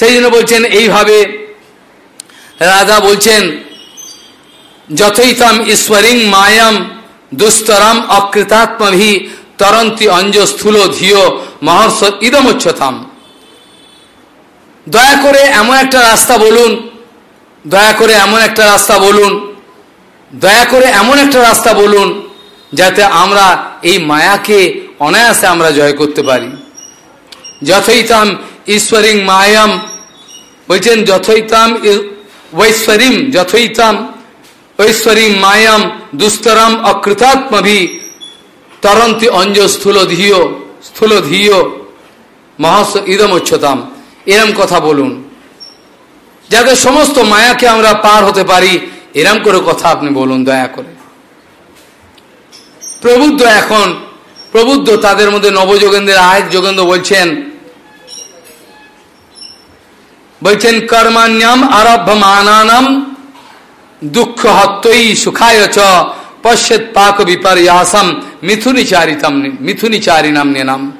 সেই জন্য বলছেন, এইভাবে রাজা বলছেন, যথৈতম ঈশ্বরিং মায়াম দুস্তরম অকৃতাত্মভি তরন্তি অঞ্জ স্থূল ধিয় মহর্ষ ইদমোচ্ছতাম। দয়া করে এমন একটা রাস্তা বলুন, দয়া করে এমন একটা রাস্তা বলুন, দয়া করে এমন একটা রাস্তা বলুন, যাতে আমরা এই মায়াকে অনায়াসে আমরা জয় করতে পারি। যথৈতাম ঈশ্বরিং মায়াম বলছেন যথৈতাম বৈশ্বরীম যথৈতাম ঐশ্বরীম মায়াম দুস্তরম অকৃতাত্মভি তরন্তি অঞ্জ স্থূল ধিয় স্থূল ধিয় মহাস ইদম উচ্চতাম এরম কথা বলুন। যাতে সমস্ত মায়াকে আমরা পার হতে পারি, এরম করে কথা আপনি বলুন দয়া করে। প্রবুদ্ধ এখন, প্রবুদ্ধ তাদের মধ্যে নবযোগেন্দ্রের আয়েক যোগেন্দ্র বলছেন বলছেন কর্মাণ্যম আরভ্য মানানাম দুঃখ হত্যই সুখায় চ পশ্যত পাক বিপর্যাসম মিথুনিচারিতম মিথুনিচারিনাম নেনাম।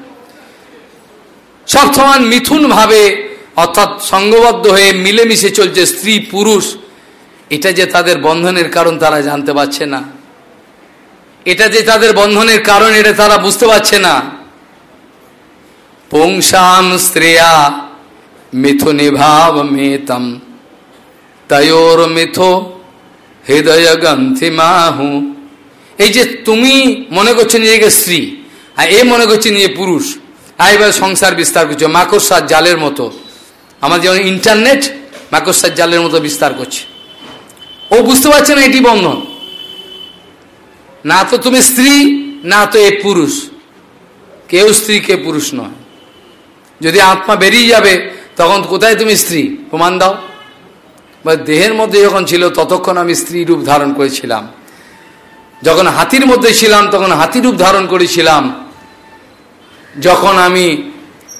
সবসময় মিথুন ভাবে অর্থাৎ সঙ্গবদ্ধ হয়ে মিলেমিশে চলছে স্ত্রী পুরুষ। এটা যে তাদের বন্ধনের কারণ তারা জানতে পারছে না। এটা যে তাদের বন্ধনের কারণ, এটা তারা বুঝতে পারছে না। পুংসাম স্ত্রেয়া মিথুনি ভাব মেতম তয়োর মিথো হৃদয় গ্রন্থিমাহু এই যে তুমি মনে করছ নিজেকে স্ত্রী, আর এ মনে করছে নিজে পুরুষ, আর এবার সংসার বিস্তার করছ, মাকড়সার জালের মতো। আমার যেমন ইন্টারনেট মাকড়সার জালের মতো বিস্তার করছে। ও বুঝতে পারছে না এটি বন্ধন। না তো তুমি স্ত্রী, না তো এ পুরুষ। কেউ স্ত্রী, কে পুরুষ নয়। যদি আত্মা বেরিয়ে যাবে তখন কোথায় তুমি স্ত্রী? প্রমাণ দাও। বা দেহের মধ্যে যখন ছিল, ততক্ষণ আমি স্ত্রী রূপ ধারণ করেছিলাম। যখন হাতির মধ্যে ছিলাম, তখন হাতি রূপ ধারণ করেছিলাম। যখন আমি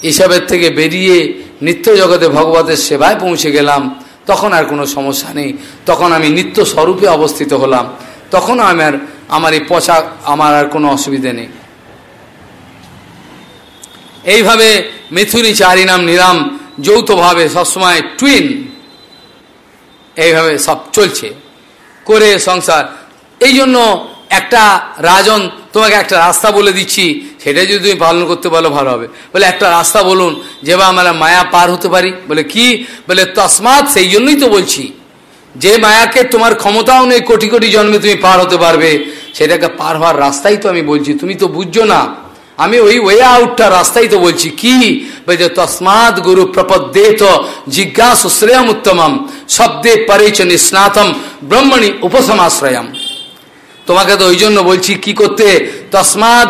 এসবের থেকে বেরিয়ে নিত্য জগতে ভগবতের সেবায় পৌঁছে গেলাম, তখন আর কোনো সমস্যা নেই। তখন আমি নিত্য স্বরূপে অবস্থিত হলাম। তখন আমার আমার এই পোশাক, আমার আর কোনো অসুবিধে নেই। এইভাবে মিথুনি চারিনাম নিরাম যৌথভাবে সবসময় টুইন এইভাবে সব চলছে। করে সংসার। এই জন্য একটা রাজন, তোমাকে একটা রাস্তা বলে দিচ্ছি সেটা যদি তুমি পালন করতে পারো ভালো হবে। বলে, একটা রাস্তা বলুন যেভাবে আমরা মায়া পার হতে পারি। বলে, কি? বলে, তসমাৎ সেই জন্যই তো বলছি। যে মায়াকে তোমার ক্ষমতাও নেই, কোটি কোটি জন্মে তুমি পার হতে পারবে, সেটাকে পার হওয়ার রাস্তাই তো আমি বলছি। তুমি তো বুঝছ না। আমি ওই ওয়ে আউটটা রাস্তাই তো বলছি। কি? বলছে তসমাদ গুরু প্রপদ্যেত জিজ্ঞাসু শ্রেয়ম উত্তমম, শব্দে পরেচ নিস্নাতম ব্রহ্মণি উপসমাশ্রয়ম। তোমাকে তো ওই জন্য বলছি, কি করতে? তসমাদ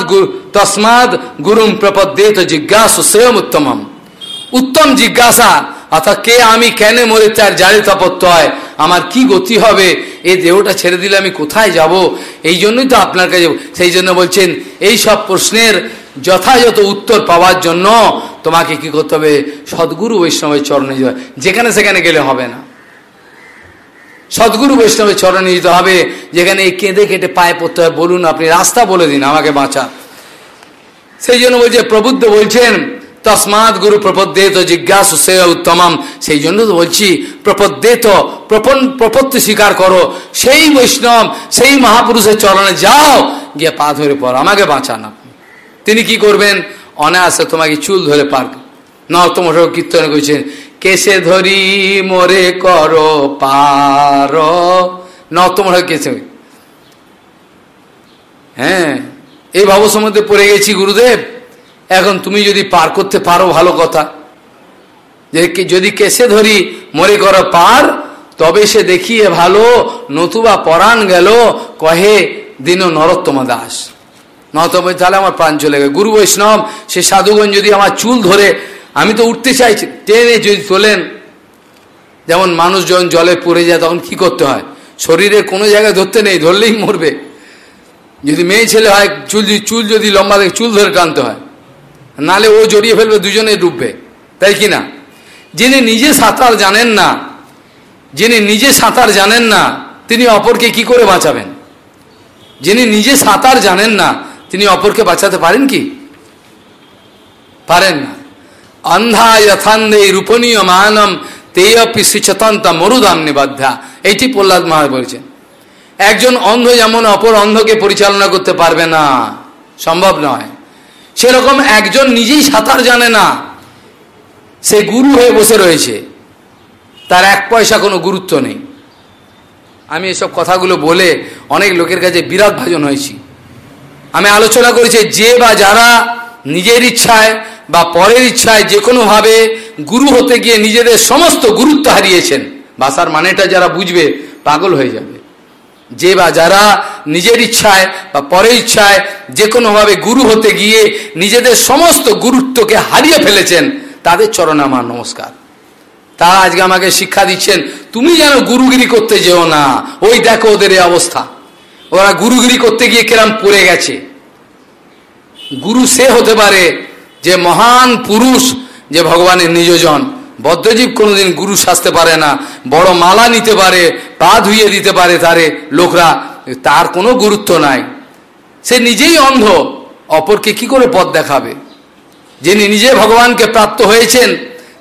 তসমাদ গুরুম প্রপদ্যেত জিজ্ঞাসু শ্রেয়ম উত্তমম। উত্তম জিজ্ঞাসা, অর্থাৎ কে আমি, কেন মরে তার জারি তাপত্য হয়, আমার কি গতি হবে? এই দেহটা ছেড়ে দিলে আমি কোথায় যাব? এই জন্যই তো আপনার কাছে সেই জন্য বলছেন, এই সব প্রশ্নের যথাযথ উত্তর পাওয়ার জন্য তোমাকে কি করতে হবে? সদ্গুরু বৈষ্ণবের চরণে যেতে যেখানে সেখানে গেলে হবে না। সদ্গুরু বৈষ্ণবের চরণে যেতে হবে। যেখানে এই কেঁদে কেটে পায়ে পড়তে হয়। বলুন, আপনি রাস্তা বলে দিন, আমাকে বাঁচা সেই জন্য বলছে, প্রবুদ্ধ বলছেন, তসমাৎ গুরু প্রপদ্যেত জিজ্ঞাসু সে উত্তমম। সেই জন্য তো বলছি, প্রপদ্যেত, প্রপন, প্রপত্তি স্বীকার করো। সেই বৈষ্ণব, সেই মহাপুরুষের চরণে যাও, গিয়ে পা ধরে পড়ো। আমাকে বাঁচান তিনি কি করবেন? অনায়াসে তোমাকে চুল ধরে পার নর্তমঠ কীর্তন করছেন কেসে ধরি মোরে কর পার। নর্তমঠ কেসে হ্যাঁ এই ভাবসমধ্যে পড়ে গেছি গুরুদেব। এখন তুমি যদি পার করতে পারো, ভালো কথা। যদি কেসে ধরি মরে কর পার, তবে সে দেখিয়ে ভালো নতুবা পরাণ গেল, কহে দিন নরোত্তম দাস। নতম তাহলে আমার প্রাণ চলে গেল। গুরু বৈষ্ণব, সে সাধুগণ যদি আমার চুল ধরে, আমি তো উঠতে চাইছি, টেনে যদি তোলেন, যেমন মানুষ যখন জলে পড়ে যায়, তখন কি করতে হয়? শরীরের কোনো জায়গায় ধরতে নেই, ধরলেই মরবে। যদি মেয়ে ছেলে হয়, চুল চুল যদি লম্বা দেখে, চুল ধরে টানতে হয়। নালে ও জড়িয়ে ফেলবে দুজনে ডুববে। তাই কি না? যিনি নিজে সাঁতার জানেন না, যিনি নিজে সাঁতার জানেন না, তিনি অপরকে কি করে বাঁচাবেন? যিনি নিজে সাঁতার জানেন না তিনি অপরকে বাঁচাতে পারেন কি? পারেন না। অন্ধা যথান্ধে রূপনীয় মানম তেয়পি শ্রীচতন্ত মরুদাম নিবদ্ধা। এইটি প্রহ্লাদ মহারাজ বলেছেন। একজন অন্ধ যেমন অপর অন্ধকে পরিচালনা করতে পারবে না। সম্ভব নয়। সেরকম একজন নিজেই সাঁতার জানে না। সে গুরু হয়ে বসে রয়েছে। তার এক পয়সা কোনো গুরুত্ব নেই। আমি এসব কথাগুলো বলে অনেক লোকের কাছে বিরাট ভাজন হয়েছি। আমি আলোচনা করেছি যে বা যারা নিজের ইচ্ছায় বা পরের ইচ্ছায় যে কোনোভাবে গুরু হতে গিয়ে নিজেদের সমস্ত গুরুত্ব হারিয়েছেন, ভাষার মানেটা যারা বুঝবে পাগল হয়ে যাবে। যে বা যারা নিজের ইচ্ছায় বা পরের ইচ্ছায় যে কোনোভাবে গুরু হতে গিয়ে নিজেদের সমস্ত গুরুত্বকে হারিয়ে ফেলেছেন, তাদের চরণে আমার নমস্কার। তারা আজকে আমাকে শিক্ষা দিচ্ছেন, তুমি যেন গুরুগিরি করতে যেও না, ওই দেখো ওদের অবস্থা। ওরা গুরুগিরি করতে গিয়ে কেরাম পড়ে গেছে। গুরু সে হতে পারে যে মহান পুরুষ যে ভগবানের নিজজন বদ্ধজীব কোনোদিন গুরু সাজতে পারে না, বড় মালা নিতে পারে, পা ধুইয়ে দিতে পারে তারে লোকরা, তার কোনো গুরুত্ব নাই। সে নিজেই অন্ধ, অপরকে কি করে পথ দেখাবে? যিনি নিজে ভগবানকে প্রাপ্ত হয়েছেন,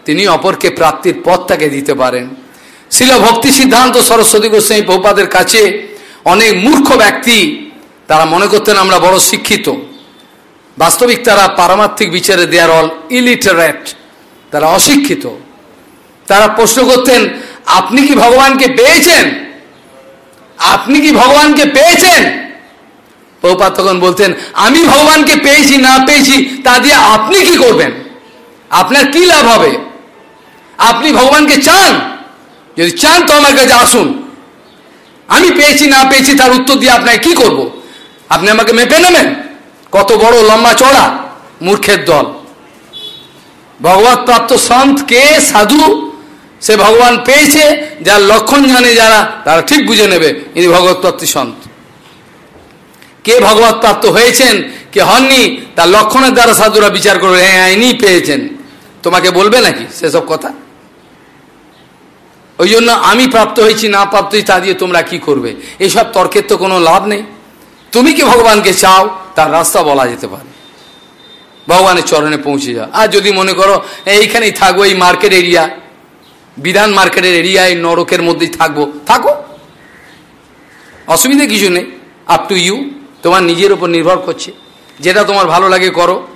তিনি অপরকে প্রাপ্তির পথটাকে দিতে পারেন। শিল ভক্তি সিদ্ধান্ত সরস্বতী গোস্বামী বহুপাদের কাছে অনেক মূর্খ ব্যক্তি, তারা মনে করতেন আমরা বড় শিক্ষিত। বাস্তবিক তারা পারমার্থিক বিচারে দেয়ার অল ইলিটারেট তারা অশিক্ষিত। তারা প্রশ্ন করতেন, আপনি কি ভগবানকে পেয়েছেন? আপনি কি ভগবানকে পেয়েছেন? প্রপাত তখন বলতেন, আমি ভগবানকে পেয়েছি, না পেয়েছি, তা দিয়ে আপনি কি করবেন? আপনার কি লাভ হবে? আপনি ভগবানকে চান? যদি চান তো আমার কাছে আসুন। আমি পেয়েছি, না পেয়েছি, তার উত্তর দিয়ে আপনাকে কি করব। আপনি আমাকে মেপে নেবেন? কত বড় লম্বা চড়া, মূর্খের দল। ভগবত প্রাপ্ত সন্ত কে? সাধু। সে ভগবান পেয়েছে, যার লক্ষণ জানে যারা, তারা ঠিক বুঝে নেবে, ইনি ভগবত প্রাপ্তি সন্ত। কে ভগবত প্রাপ্ত হয়েছেন, কে হননি, তার লক্ষণের দ্বারা সাধুরা বিচার করবে হ্যাঁ ইনি পেয়েছেন। তোমাকে বলবে নাকি সেসব কথা? ওই জন্য আমি প্রাপ্ত হয়েছি, না প্রাপ্ত হয়েছি, তা দিয়ে তোমরা কি করবে? এইসব তর্কের তো কোনো লাভ নেই। তুমি কি ভগবানকে চাও? তার রাস্তা বলা যেতে পারে। ভগবানের চরণে পৌঁছে যাও। আর যদি মনে করো, এইখানেই থাকব, এই মার্কেট এরিয়া, বিধান মার্কেটের এরিয়ায়, নরকের মধ্যেই থাকব, থাকো। অসুবিধে কিছু নেই। আপ টু ইউ তোমার নিজের উপর নির্ভর করছে। যেটা তোমার ভালো লাগে, করো।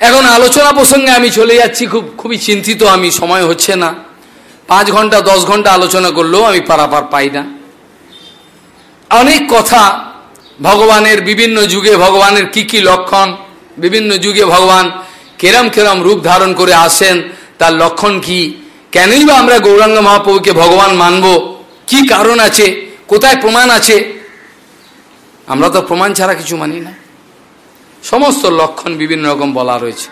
এখন আলোচনা প্রসঙ্গে আমি চলে যাচ্ছি। খুব, খুবই চিন্তিত আমি, সময় হচ্ছে না। পাঁচ ঘণ্টা, দশ ঘণ্টা আলোচনা করলেও আমি পারাপার পাই না। অনেক কথা ভগবানের, বিভিন্ন যুগে ভগবানের কি কি লক্ষণ, বিভিন্ন যুগে ভগবান কেরম কেরম রূপ ধারণ করে আসেন, তার লক্ষণ কি? কেনই বা আমরা গৌরাঙ্গ মহাপ্রভুকে ভগবান মানব? কি কারণ আছে? কোথায় প্রমাণ আছে? আমরা তো প্রমাণ ছাড়া কিছু মানি না। সমস্ত লক্ষণ বিভিন্ন রকম বলা রয়েছে।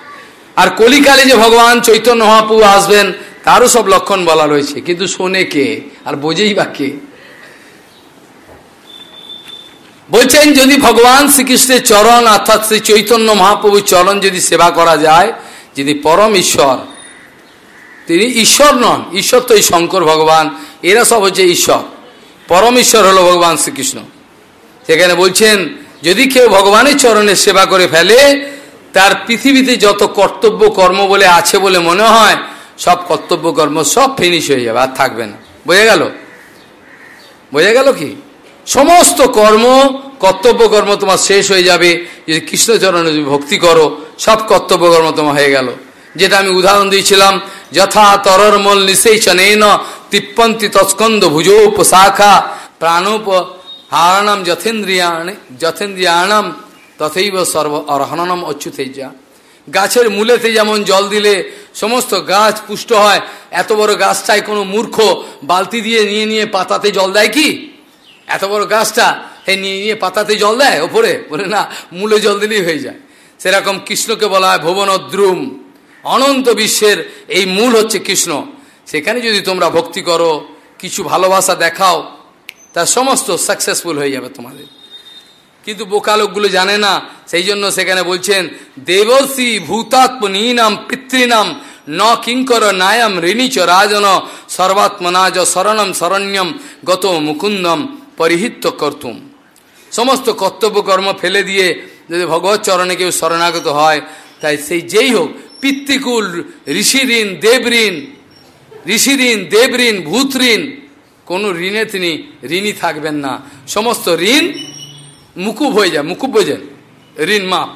আর কলিকালে যে ভগবান চৈতন্য মহাপ্রভু আসবেন তারও সব লক্ষণ বলা রয়েছে, কিন্তু শোনে কে আর বোঝেই বা কে? বলছেন, যদি ভগবান শ্রীকৃষ্ণের চরণ অর্থাৎ শ্রী চৈতন্য মহাপ্রভুর চরণ যদি সেবা করা যায়, যদি পরম ঈশ্বর, তিনি ঈশ্বর নন, ঈশ্বর তো এই শঙ্কর ভগবান, এরা সব হচ্ছে ঈশ্বর, পরম ঈশ্বর হলো ভগবান শ্রীকৃষ্ণ। সেখানে বলছেন, যদি কেউ ভগবানের চরণের সেবা করে ফেলে, তার পৃথিবীতে যত কর্তব্য কর্ম বলে আছে বলে মনে হয় সব কর্তব্য কর্ম সব ফিনিশ হয়ে যাবে, আর থাকবে না। বোঝা গেল? বোঝা গেল কি? সমস্ত কর্ম, কর্তব্য কর্ম তোমার শেষ হয়ে যাবে। যদি কৃষ্ণচরণে যদি ভক্তি করো, সব কর্তব্য কর্ম তোমার হয়ে গেল। যেটা আমি উদাহরণ দিয়েছিলাম, যথা তরর মল নিষেচনেন তিপ্পন্তি তৎস্কন্দ ভুজোপশাখা প্রাণোপ হারানাম যথেন্দ্রিয়াণ যথেন্দ্রিয়াণম তথৈব সর্ব অরহনম অচ্যুতেজা। গাছের মূলেতে যেমন জল দিলে সমস্ত গাছ পুষ্ট হয়, এত বড় গাছটায় কোনো মূর্খ বালতি দিয়ে নিয়ে নিয়ে পাতাতে জল দেয় কি? এত বড় গাছটা হে নিয়ে নিয়ে পাতাতে জল দেয় ওপরে? বলে না, মূলে জল দিলেই হয়ে যায়। সেরকম কৃষ্ণকে বলা হয় ভুবনদ্রুম। অনন্ত বিশ্বের এই মূল হচ্ছে কৃষ্ণ। সেখানে যদি তোমরা ভক্তি করো, কিছু ভালোবাসা দেখাও, তা সমস্ত সাকসেসফুল হয়ে যাবে তোমাদের। কিন্তু বোকা লোকগুলো জানে না। সেই জন্য সেখানে বলছেন দেবশ্রী ভূতাত্মনীনাম পিতৃনাম ন কিঙ্কর নায়ম ঋণীচ রাজন, সর্বাত্মনাজ শরণম শরণ্যম গত মুকুন্দম পরিহিত কর্তুম। সমস্ত কর্তব্য কর্ম ফেলে দিয়ে যদি ভগবত চরণে কেউ শরণাগত হয়, তাই সেই যেই হোক, পিতৃকুল ঋষি ঋণ দেব ঋণ ঋষি ঋণ দেব ঋণ ভূত ঋণ কোনো ঋণে তিনি ঋণী থাকবেন না। সমস্ত ঋণ মুকুব হয়ে যায়, মুকুব বোঝেন ঋণ মাপ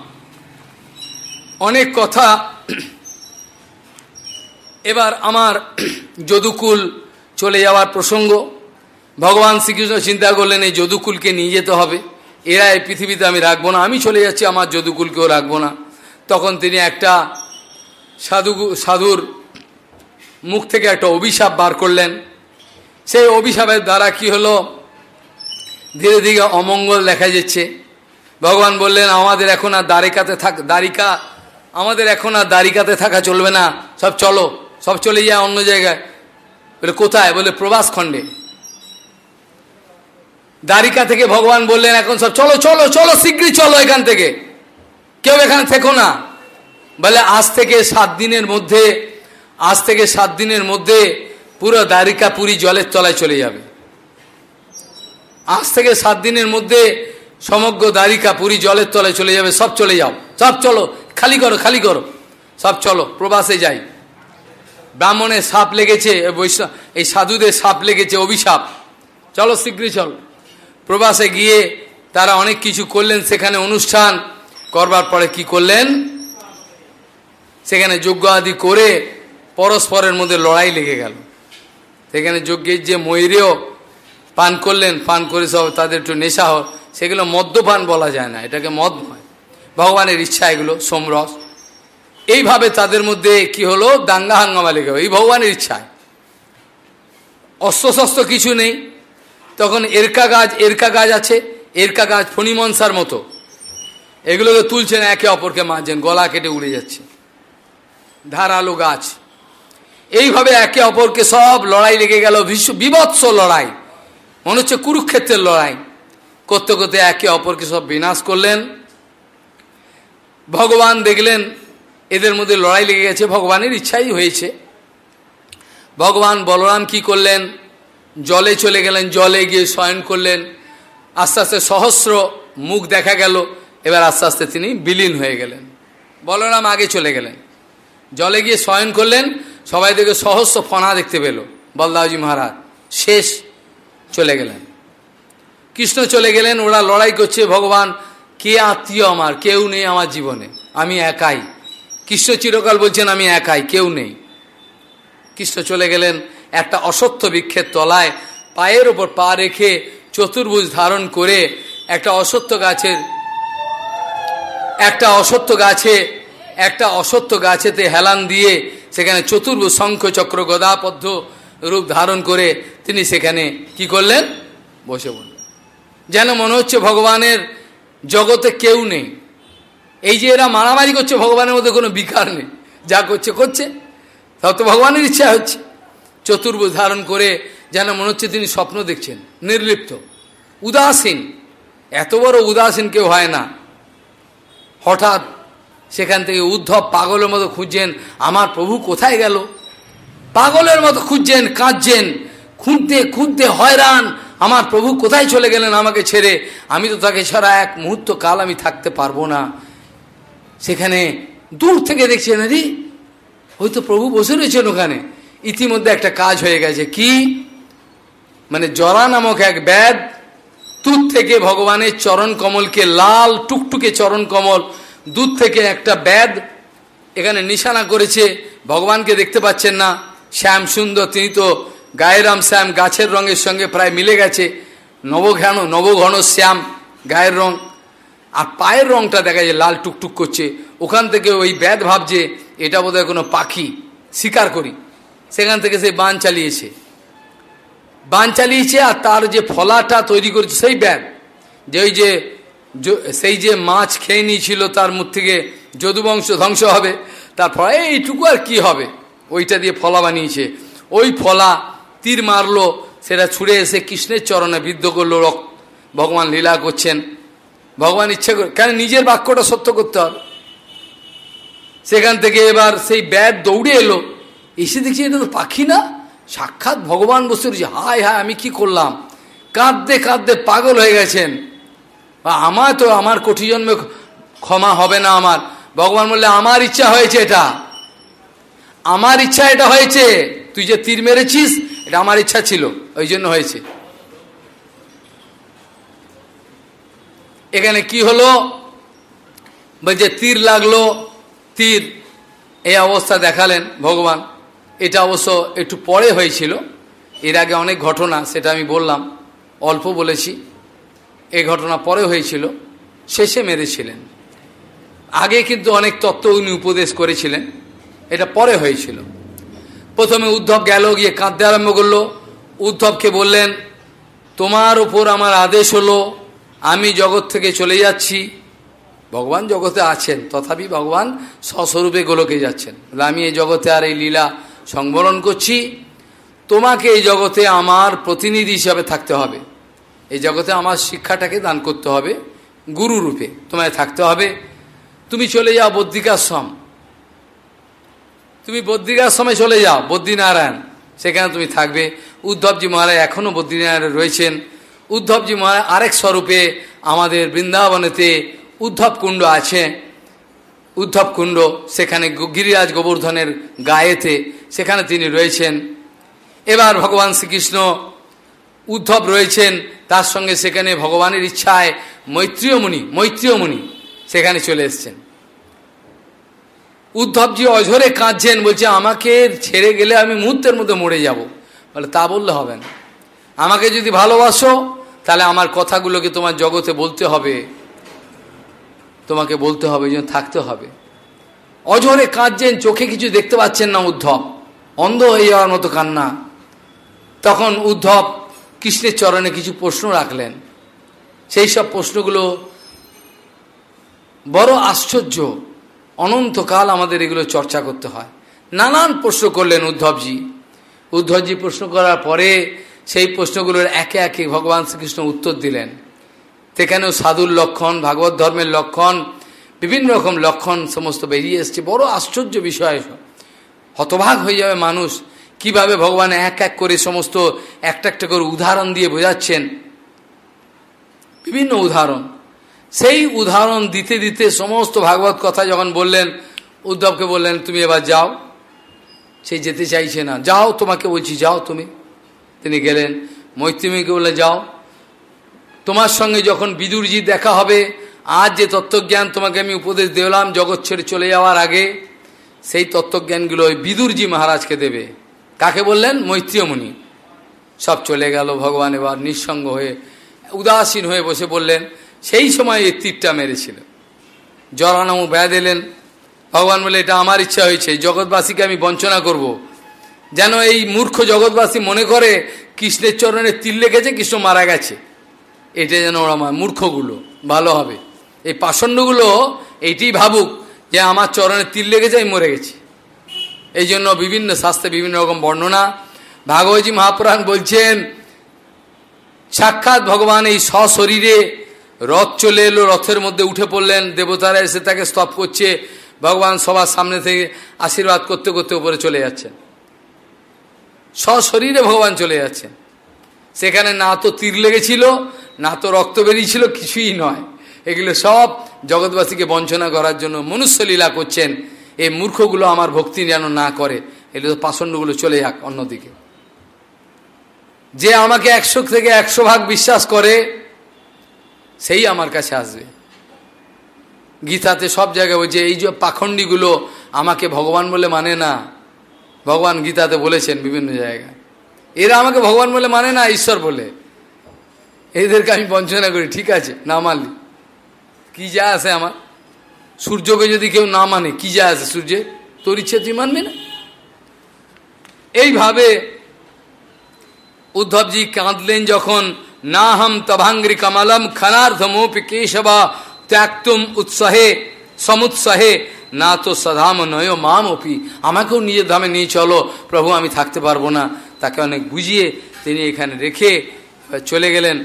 অনেক কথা। এবার আমার যদুকুল চলে যাওয়ার প্রসঙ্গ। ভগবান শ্রীকৃষ্ণ চিন্তা করলেন, এই যদুকুলকে নিয়ে যেতে হবে। এরা এই পৃথিবীতে আমি রাখব না। আমি চলে যাচ্ছি, আমার যদুকুলকেও রাখব না। তখন তিনি একটা সাধু সাধুর মুখ থেকে একটা অভিশাপ বার করলেন। সেই অভিশাপের দ্বারা কি হলো? ধীরে ধীরে অমঙ্গল দেখা যাচ্ছে। ভগবান বললেন, আমাদের এখন আর দ্বারিকাতে থাক, দ্বারিকা, আমাদের এখন আর দ্বারিকাতে থাকা চলবে না। সব চলো, সব চলে যায় অন্য জায়গায়। বলে, কোথায়? বলে, প্রবাস খণ্ডে। দ্বারিকা থেকে ভগবান বললেন, এখন সব চলো চলো চলো, শীঘ্রই চলো এখান থেকে। কেউ এখানে থেকো না। বলে, আজ থেকে সাত দিনের মধ্যে, আজ থেকে সাত দিনের মধ্যে পুরো দ্বারিকা পুরী জলের তলায় চলে যাবে। আজ থেকে সাত দিনের মধ্যে সমগ্র দ্বারিকা পুরী জলের তলায় চলে যাবে, সব চলে যাও। সব চলো, খালি করো খালি করো। সব চলো, প্রবাসে যাই। ব্রাহ্মণের সাপ লেগেছে বৈষ্ণব, এই সাধুদের সাপ লেগেছে, অভিশাপ। চলো শীঘ্রই চলো। প্রবাসে গিয়ে তারা অনেক কিছু করলেন, সেখানে অনুষ্ঠান করবার পরে কি করলেন? সেখানে যজ্ঞ আদি করে পরস্পরের মধ্যে লড়াই লেগে গেল। সেখানে যজ্ঞের যে ময়ূরেও পান করলেন, পান করে সব তাদের একটু নেশা হয়। সেগুলো মদ্যপান বলা যায় না, এটাকে মদ নয় ভগবানের ইচ্ছা এগুলো, সোমরস। এইভাবে তাদের মধ্যে কি হলো? দাঙ্গা হাঙ্গামা লেগে এই ভগবানের ইচ্ছায়। অস্ত্রশস্ত্র কিছু নেই। তখন এরকা গাছ এরকা গাছ আছে। এরকা গাছ ফণিমনসার মতো। এগুলোকে তুলছেন একে অপরকে মারছেন, গলা কেটে উড়ে যাচ্ছে। ধারালো গাছ। এইভাবে একে অপরকে সব লড়াই লেগে গেল বিভৎস লড়াই। মনে হচ্ছে কুরুক্ষেত্রের লড়াই। করতে করতে একে অপরকে সব বিনাশ করলেন। ভগবান দেখলেন, এদের মধ্যে লড়াই লেগে গেছে, ভগবানের ইচ্ছাই হয়েছে। ভগবান বলরাম কি করলেন? জলে চলে গেলেন, জলে গিয়ে শয়ন করলেন। আস্তে আস্তে সহস্র মুখ দেখা গেল, এবার আস্তে আস্তে তিনি বিলীন হয়ে গেলেন। বলরাম আগে চলে গেলেন। জলে গিয়ে শয়ন করলেন, সবাই দেখে সহস্র ফনা দেখতে পেল। বলদাওজি মহারাজ, শেষ চলে গেলেন। কৃষ্ণ চলে গেলেন, ওরা লড়াই করছে, ভগবান, কে আত্মীয় আমার? কেউ নেই আমার জীবনে, আমি একাই। কৃষ্ণ চিরকাল বলছেন, আমি একাই, কেউ নেই। কৃষ্ণ চলে গেলেন, একটা অসত্য বৃক্ষের তলায়, পায়ের ওপর পা রেখে চতুর্ভুজ ধারণ করে একটা অসত্য গাছের, একটা অসত্য গাছে, একটা অসত্য গাছেতে হেলান দিয়ে সেখানে চতুর্ভুজ শঙ্খ চক্র গদাপদ্ধ রূপ ধারণ করে তিনি সেখানে কি করলেন? বসে বললেন যেন মনে হচ্ছে ভগবানের জগতে কেউ নেই। এই যে এরা মারামারি করছে, ভগবানের মধ্যে কোনো বিকার নেই। যা করছে করছে। সব তো ভগবানের ইচ্ছা হচ্ছে। চতুর্ভুজ ধারণ করে যেন মনে হচ্ছে তিনি স্বপ্ন দেখছেন, নির্লিপ্ত, উদাসীন। এত বড় উদাসীন কেউ হয় না। হঠাৎ সেখান থেকে উদ্ধব পাগলের মতো খুঁজছেন, আমার প্রভু কোথায় গেল? পাগলের মতো খুঁজছেন, কাঁদছেন। খুঁজতে খুঁজতে হয়রান। আমার প্রভু কোথায় চলে গেলেন আমাকে ছেড়ে? আমি তো তাকে ছাড়া এক মুহূর্ত কাল আমি থাকতে পারব না। সেখানে দূর থেকে দেখছেন আরে ওই তো প্রভু বসে রয়েছেন ওখানে। ইতিমধ্যে একটা কাজ হয়ে গেছে। কি? মানে জরা নামক এক ব্যাদ দুধ থেকে ভগবানের চরণ কমলকে, লাল টুকটুকে চরণ কমল দূর থেকে একটা ব্যাদ এখানে নিশানা করেছে। ভগবানকে দেখতে পাচ্ছেন না। শ্যাম সুন্দর তিনি তো গায়েরাম শ্যাম গাছের রঙের সঙ্গে প্রায় মিলে গেছে। নবঘন নবঘন শ্যাম, গায়ের রং। আর পায়ের রংটা দেখা যায় লাল টুকটুক করছে। ওখান থেকে ওই ব্যাদ ভাবছে এটা বোধহয় কোনো পাখি শিকার করি। সেখান থেকে সেই বান চালিয়েছে। বান চালিয়েছে আর তার যে ফলাটা তৈরি করেছে সেই ব্যাগ যে ওই যে, সেই যে মাছ খেয়ে নিয়েছিল তার মুখ থেকে যদুবংশ ধ্বংস হবে। তারপর এইটুকু আর কি হবে? ওইটা দিয়ে ফলা বানিয়েছে। ওই ফলা তীর মারলো, সেটা ছুঁড়ে এসে কৃষ্ণের চরণে বিদ্ধ করল রক্ত ভগবান লীলা করছেন। ভগবান ইচ্ছে করে কেন নিজের বাক্যটা সত্য করতে হবে? সেখান থেকে এবার সেই ব্যাগ দৌড়ে এলো। এসে দেখছি এটা তো পাখি না? সাক্ষাৎ ভগবান বসে রয়েছে। হায় হায়, আমি কি করলাম? কাঁদতে কাঁদতে পাগল হয়ে গেছেন। বা আমার তো আমার কোটি জন্মে ক্ষমা হবে না আমার। ভগবান বললে, আমার ইচ্ছা হয়েছে এটা। আমার ইচ্ছা এটা হয়েছে, তুই যে তীর মেরেছিস, এটা আমার ইচ্ছা ছিল, ওই জন্য হয়েছে। এখানে কি হলো? যে তীর লাগল, তীর, এই অবস্থা দেখালেন ভগবান। এটা অবশ্য একটু পরে হয়েছিল, এর আগে অনেক ঘটনা, সেটা আমি বললাম, অল্প বলেছি। এই ঘটনা পরে হয়েছিল, শেষে মেরেছিলেন। আগে কিন্তু অনেক তত্ত্ব উনি উপদেশ করেছিলেন। এটা পরে হয়েছিল। প্রথমে উদ্ধব গেল, গিয়ে কাঁদতে আরম্ভ করল। উদ্ধবকে বললেন, তোমার ওপর আমার আদেশ হলো, আমি জগৎ থেকে চলে যাচ্ছি। ভগবান জগতে আছেন, তথাপি ভগবান স্বস্বরূপে গোলকে যাচ্ছেন। আমি এই জগতে আর এই লীলা সংবরণ করছি। তোমাকে এই জগতে আমার প্রতিনিধি হিসাবে থাকতে হবে। এই জগতে আমার শিক্ষাটাকে দান করতে হবে গুরু রূপে তোমায় থাকতে হবে। তুমি চলে যাও বদ্রিকাশ্রম। তুমি বদ্রিকাশ্রমে চলে যাও, বদ্রীনারায়ণ, সেখানে তুমি থাকবে। উদ্ধবজি মহারাজ এখনও বদ্রীনারায়ণ রয়েছেন। উদ্ধবজি মহারাজ আরেক স্বরূপে আমাদের বৃন্দাবনেতে উদ্ধব কুণ্ড আছে। উদ্ধব কুণ্ড, সেখানে গিরিরাজ গোবর্ধনের গায়েতে, সেখানে তিনি রয়েছেন। এবার ভগবান শ্রীকৃষ্ণ উদ্ধব রয়েছেন, তার সঙ্গে সেখানে ভগবানের ইচ্ছায় মৈত্রীয় মুনি মৈত্রীয় মুনি সেখানে চলে এসছেন। উদ্ধবজি অঝরে কাঁদছেন, বলছে, আমাকে ছেড়ে গেলে আমি মুহূর্তের মধ্যে মরে যাব। বলে, তা বললে হবে না। আমাকে যদি ভালোবাসো, তাহলে আমার কথাগুলোকে তোমার জগতে বলতে হবে। তোমাকে বলতে হবে যেন থাকতে হবে। অঝরে কাঁদছেন, চোখে কিছু দেখতে পাচ্ছেন না উদ্ধব। অন্ধ হয়ে যাওয়ার মতো কান্না। তখন উদ্ধব কৃষ্ণের চরণে কিছু প্রশ্ন রাখলেন। সেই সব প্রশ্নগুলো বড় আশ্চর্য। অনন্তকাল আমাদের এগুলো চর্চা করতে হয়। নানান প্রশ্ন করলেন উদ্ধবজি। উদ্ধবজি প্রশ্ন করার পরে সেই প্রশ্নগুলোর একে একে ভগবান শ্রীকৃষ্ণ উত্তর দিলেন। সেখানেও সাধুর লক্ষণ, ভাগবত ধর্মের লক্ষণ, বিভিন্ন রকম লক্ষণ সমস্ত বেরিয়ে এসছে। বড় আশ্চর্য বিষয়। হতভাগ হয়ে যাবে মানুষ। কীভাবে ভগবান এক এক করে সমস্ত একটা একটা করে উদাহরণ দিয়ে বোঝাচ্ছেন? বিভিন্ন উদাহরণ। সেই উদাহরণ দিতে দিতে সমস্ত ভাগবত কথা যখন বললেন, উদ্ধবকে বললেন, তুমি এবার যাও। সে যেতে চাইছে না। যাও, তোমাকে বলছি, যাও তুমি। তিনি গেলেন। মৈত্রীমীকে বলে যাও। তোমার সঙ্গে যখন বিদুরজি দেখা হবে, আজ যে তত্ত্বজ্ঞান তোমাকে আমি উপদেশ দিলাম জগৎ ছেড়ে চলে যাওয়ার আগে, সেই তত্ত্বজ্ঞানগুলো ওই বিদুরজি মহারাজকে দেবে। কাকে বললেন? মৈত্রীয়মণি সব চলে গেল। ভগবান এবার নিঃসঙ্গ হয়ে, উদাসীন হয়ে বসে বললেন সেই সময় এই তীরটা মেরেছিল। জরানামু ব্যয় দিলেন, ভগবান বলে, এটা আমার ইচ্ছা হয়েছে জগৎবাসীকে আমি বঞ্চনা করব। যেন এই মূর্খ জগৎবাসী মনে করে, কৃষ্ণের চরণে তীর লেগেছে, কৃষ্ণ মারা গেছে। এটা যেন ওরা মূর্খগুলো, ভালো হবে। এই পাষণ্ডগুলো এইটি ভাবুক যে আমার চরণে তীর লেগেছে, আমি মরে গেছি। এই জন্য বিভিন্ন শাস্ত্রে বিভিন্ন রকম বর্ণনা। ভাগবতী মহাপুরাণ বলছেন, সাক্ষাৎ ভগবান এই সশরীরে রথ চলে এলো, রথের মধ্যে উঠে পড়লেন, দেবতারা এসে তাকে স্তব করছে, ভগবান সবার সামনে থেকে আশীর্বাদ করতে করতে উপরে চলে যাচ্ছেন। সশরীরে ভগবান চলে যাচ্ছেন। সেখানে না তো তীর লেগেছিল, না তো রক্ত বেরিয়েছিল, কিছুই নয়। এগুলো সব জগৎবাসীকে বঞ্চনা করার জন্য মনুষ্য লীলা করছেন। এই মূর্খগুলো আমার ভক্তি যেন না করে, এগুলো পাষণ্ডগুলো চলে যাক অন্যদিকে। যে আমাকে একশো থেকে একশো ভাগ বিশ্বাস করে সেই আমার কাছে আসবে। গীতাতে সব জায়গায় বলছে, এই যে পাখণ্ডীগুলো আমাকে ভগবান বলে মানে না। ভগবান গীতাতে বলেছেন বিভিন্ন জায়গায়। এরা আমাকে ভগবান বলে মানে না, ঈশ্বর বলে। এদেরকে আমি বঞ্চনা করি, ঠিক আছে না মানলি কি যা আছে আমার। সূর্যকে যদি কেউ না মানে কি যা আছে সূর্যে? তোর ইচ্ছে, তুই মানবি না? এইভাবে উদ্ধবজি কাঁদলেন যখন না হাম তভাঙ্গ্রি কমলম খনার্ধমোপি কেশবা, ত্যাক্তুম উৎসাহে, সমুৎসাহে না তো সধাম নয় মাম অপি আমাকেও নিজের ধামে নিয়ে চলো, প্রভু, আমি থাকতে পারব না। তাকে অনেক বুঝিয়ে তিনি এখানে রেখে চলে গেলেন।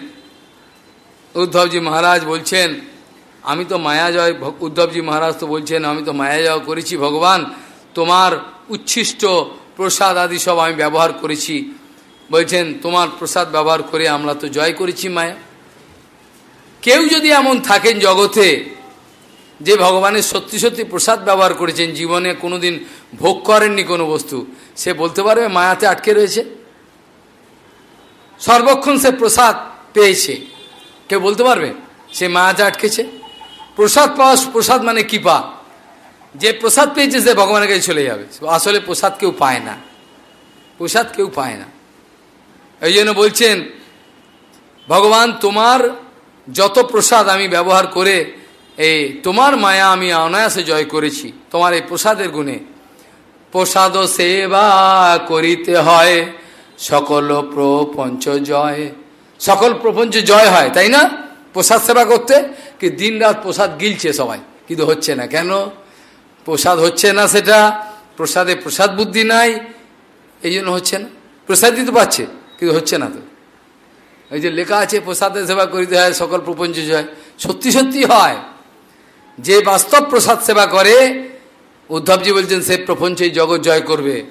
উদ্ধবজি মহারাজ বলছেন, আমি তো মায়া জয়, উদ্ধবজি মহারাজ তো বলছেন, আমি তো মায়া জয় করেছি, ভগবান। তোমার উচ্ছিষ্ট প্রসাদ আদি সব আমি ব্যবহার করেছি। বলছেন, তোমার প্রসাদ ব্যবহার করে আমরা তো জয় করেছি মায়া। কেউ যদি এমন থাকেন জগতে যে ভগবানের সত্যি সত্যি প্রসাদ ব্যবহার করেছেন, জীবনে কোনোদিন ভোগ করেননি কোনো বস্তু, সে বলতে পারবে মায়াতে আটকে রয়েছে। সর্বক্ষণ সে প্রসাদ পেয়েছে। কেউ বলতে পারবে সে মায়াতে আটকেছে? প্রসাদ পাওয়া, প্রসাদ মানে কৃপা যে প্রসাদ পেয়েছে সে ভগবানের কাছে চলে যাবে। আসলে প্রসাদ কেউ পায় না। প্রসাদ কেউ পায় না। এই জন্য বলছেন, ভগবান, তোমার যত প্রসাদ আমি ব্যবহার করে, এই তোমার মায়া আমি অনায়াসে জয় করেছি, তোমার এই প্রসাদের গুণে। প্রসাদ সেবা করিতে হয়, সকল প্রপঞ্চ জয়। সকল প্রপঞ্চ জয় হয়, তাই না? প্রসাদ সেবা করতে, কি দিন রাত প্রসাদ গিলছে সবাই, কিন্তু হচ্ছে না। কেন? প্রসাদ হচ্ছে না সেটা, প্রসাদে প্রসাদ বুদ্ধি নাই, এই জন্য হচ্ছে না। প্রসাদ দিতে পারছে। কিন্তু হচ্ছে না তো। এই যে লেখা আছে, প্রসাদের সেবা করিতে হয়, সকল প্রপঞ্চ জয় সত্যি সত্যি হয়। যে বাস্তব প্রসাদ সেবা করে, উদ্ধবজি বলছেন, সে প্রপঞ্চই জগৎ জয় করবে।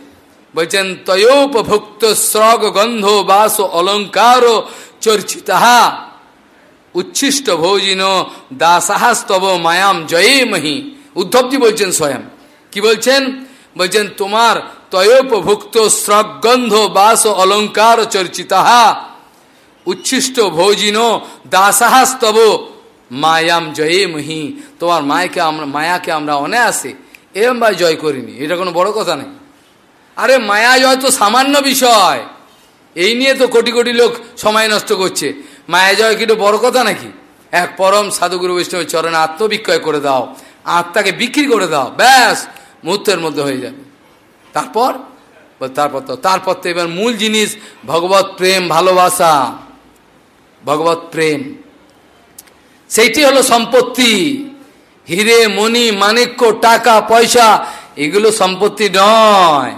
বলছেন, তয়োপভুক্ত স্রগ গন্ধ বাস অলঙ্কার চর্চিতা উচ্ছিষ্ট ভোজিন দাসাহাস্তব মায়াম জয়ে মহি উদ্ধবজি বলছেন স্বয়ং। কি বলছেন? বলছেন, তোমার তয়োপভুক্ত স্রগন্ধ বাস অলঙ্কার চর্চিতা উচ্ছিষ্ট ভোজিন দাসাহাস্তব মায়াম জয়ে মহি। তোমার মায়কে আমরা মায়াকে আমরা অনায়াসে এরম ভাই জয় করিনি। এটা কোনো বড় কথা নেই আরে মায়া জয় তো সামান্য বিষয়। এই নিয়ে তো কোটি কোটি লোক সময় নষ্ট করছে। মায়া জয় কিন্তু বড় কথা নাকি? এক পরম সাধুগুরু বৈষ্ণবের চরণে আত্মবিক্রয় করে দাও। আত্মাকে বিক্রি করে দাও। ব্যাস, মুহূর্তের মধ্যে হয়ে যাবে। তারপর? তারপর তো তারপর তো এবার মূল জিনিস ভগবত প্রেম, ভালোবাসা। ভগবত প্রেম। সেইটি হলো সম্পত্তি। হিরে, মণি মানিক্য টাকা, পয়সা, এগুলো সম্পত্তি নয়।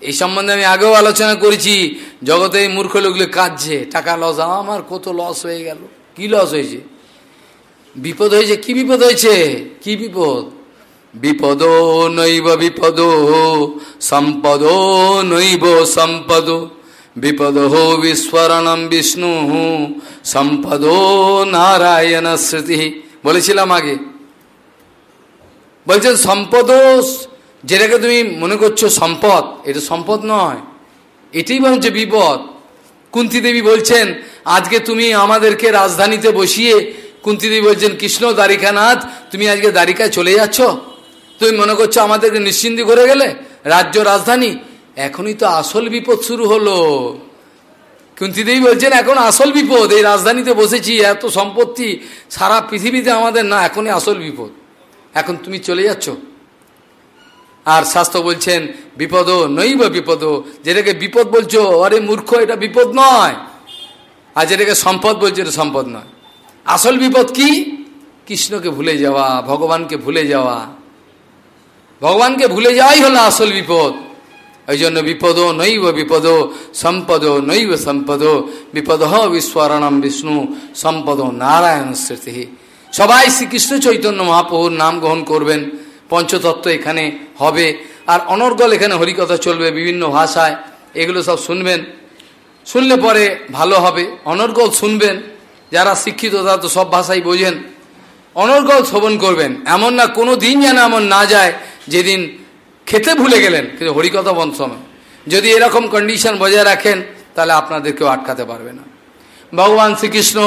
এই সম্বন্ধে আমি আগেও আলোচনা করেছি, জগতে এই মূর্খ লোকগুলো কাঁদছে। টাকা লস, আমার কত লস হয়ে গেল। কি লস হয়েছে? বিপদ হয়েছে? কি বিপদ হয়েছে? কি বিপদ? বিপদ নৈব বিপদ, সম্পদ নৈব সম্পদ। বিপদ বিস্মরণম বিষ্ণু, সম্পদ নারায়ণ স্মৃতি। বলেছিলাম আগে। বলছেন সম্পদ, যেটাকে তুমি মনে করছ সম্পদ, এটা সম্পদ নয়। এটাই বরঞ্চ বিপদ। কুন্তি দেবী বলছেন, আজকে তুমি আমাদেরকে রাজধানীতে বসিয়ে কুন্তি বলছেন, কৃষ্ণ দ্বারিকানাথ, তুমি আজকে দ্বারিকায় চলে যাচ্ছ? তুমি মনে করছ আমাদেরকে নিশ্চিন্তি করে গেলে? রাজ্য রাজধানী? এখনই তো আসল বিপদ শুরু হলো। কুন্তিদেবী বলছেন, এখন আসল বিপদ। এই রাজধানীতে বসেছি, এত সম্পত্তি সারা পৃথিবীতে আমাদের না, এখনই আসল বিপদ। এখন তুমি চলে যাচ্ছ। আর শাস্ত্র বলছেন বিপদ নইব বিপদ যেটাকে বিপদ বলছো, আরে মূর্খ, এটা বিপদ নয়। আর যেটাকে সম্পদ বলছো, এটা সম্পদ নয়। আসল বিপদ কি? কৃষ্ণকে ভুলে যাওয়া, ভগবানকে ভুলে যাওয়া। ভগবানকে ভুলে যাওয়াই হলো আসল বিপদ। ওই জন্য বিপদ নৈব বিপদ সম্পদ নৈব সম্পদ বিপদ বিস্মরণম বিষ্ণু সম্পদ নারায়ণ স্মৃতি। সবাই শ্রীকৃষ্ণ চৈতন্য মহাপ্রভুর নাম গ্রহণ করবেন। পঞ্চতত্ত্ব এখানে হবে। আর অনর্গল এখানে হরিকথা চলবে বিভিন্ন ভাষায়। এগুলো সব শুনবেন। শুনলে পরে ভালো হবে। অনর্গল শুনবেন। যারা শিক্ষিত তারা তো সব ভাষাই বোঝেন। অনর্গল শ্রবণ করবেন। এমন না কোনো দিন যেন এমন না যায় যেদিন খেতে ভুলে গেলেন, কিন্তু হরিকথা বন্ধ সময়। যদি এরকম কন্ডিশন বজায় রাখেন, তাহলে আপনাদের কেউ আটকাতে পারবে না। ভগবান শ্রীকৃষ্ণ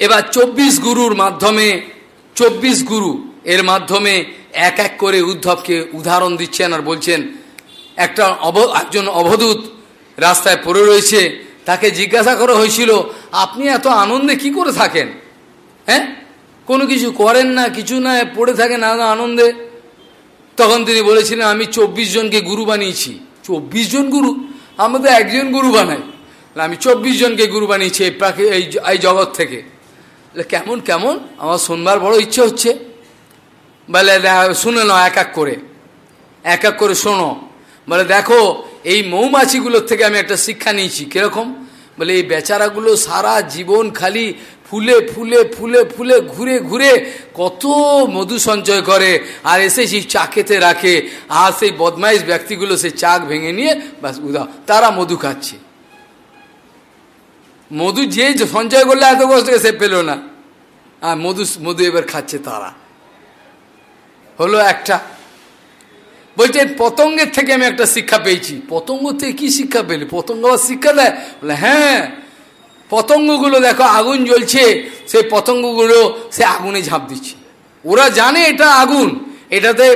এবার চব্বিশ গুরুর মাধ্যমে, চব্বিশ গুরু এর মাধ্যমে এক এক করে উদ্ধবকে উদাহরণ দিচ্ছেন আর বলছেন, একটা অব, একজন অবধূত রাস্তায় পড়ে রয়েছে, তাকে জিজ্ঞাসা করা হয়েছিল, আপনি এত আনন্দে কি করে থাকেন? হ্যাঁ? কোনো কিছু করেন না, কিছু না, পড়ে থাকেন, নানা আনন্দে। তখন তিনি বলেছিলেন, আমি চব্বিশ জনকে গুরু বানিয়েছি। চব্বিশ জন গুরু? আমরা তো একজন গুরু বানাই। আমি চব্বিশ জনকে গুরু বানিয়েছি এই প্রাকৃ, এই এই জগৎ থেকে। কেমন কেমন? আমার শোনবার বড় ইচ্ছে হচ্ছে। বলে শুনে নাও এক এক করে। এক এক করে শোনো। বলে, দেখো, এই মৌমাছিগুলোর থেকে আমি একটা শিক্ষা নিয়েছি। কীরকম? বলে, এই বেচারাগুলো সারা জীবন খালি ফুলে ফুলে ফুলে ফুলে, ঘুরে ঘুরে কত মধু সঞ্চয় করে। আর এসে সেই চাকেতে রাখে। আর সেই বদমাইশ ব্যক্তিগুলো সেই চাক ভেঙে নিয়ে বাস উদা তারা মধু খাচ্ছে। মধু যে সঞ্চয় করলে এত কষ্ট সে পেল না। আর মধু মধু এবার খাচ্ছে তারা। হলো একটা। বলছে, পতঙ্গের থেকে আমি একটা শিক্ষা পেয়েছি। পতঙ্গ থেকে কি শিক্ষা পেলে? পতঙ্গ শিক্ষা দেয়? বলে হ্যাঁ পতঙ্গগুলো দেখো, আগুন জ্বলছে, সেই পতঙ্গগুলো, সে আগুনে ঝাঁপ দিচ্ছে। ওরা জানে এটা আগুন, এটাতে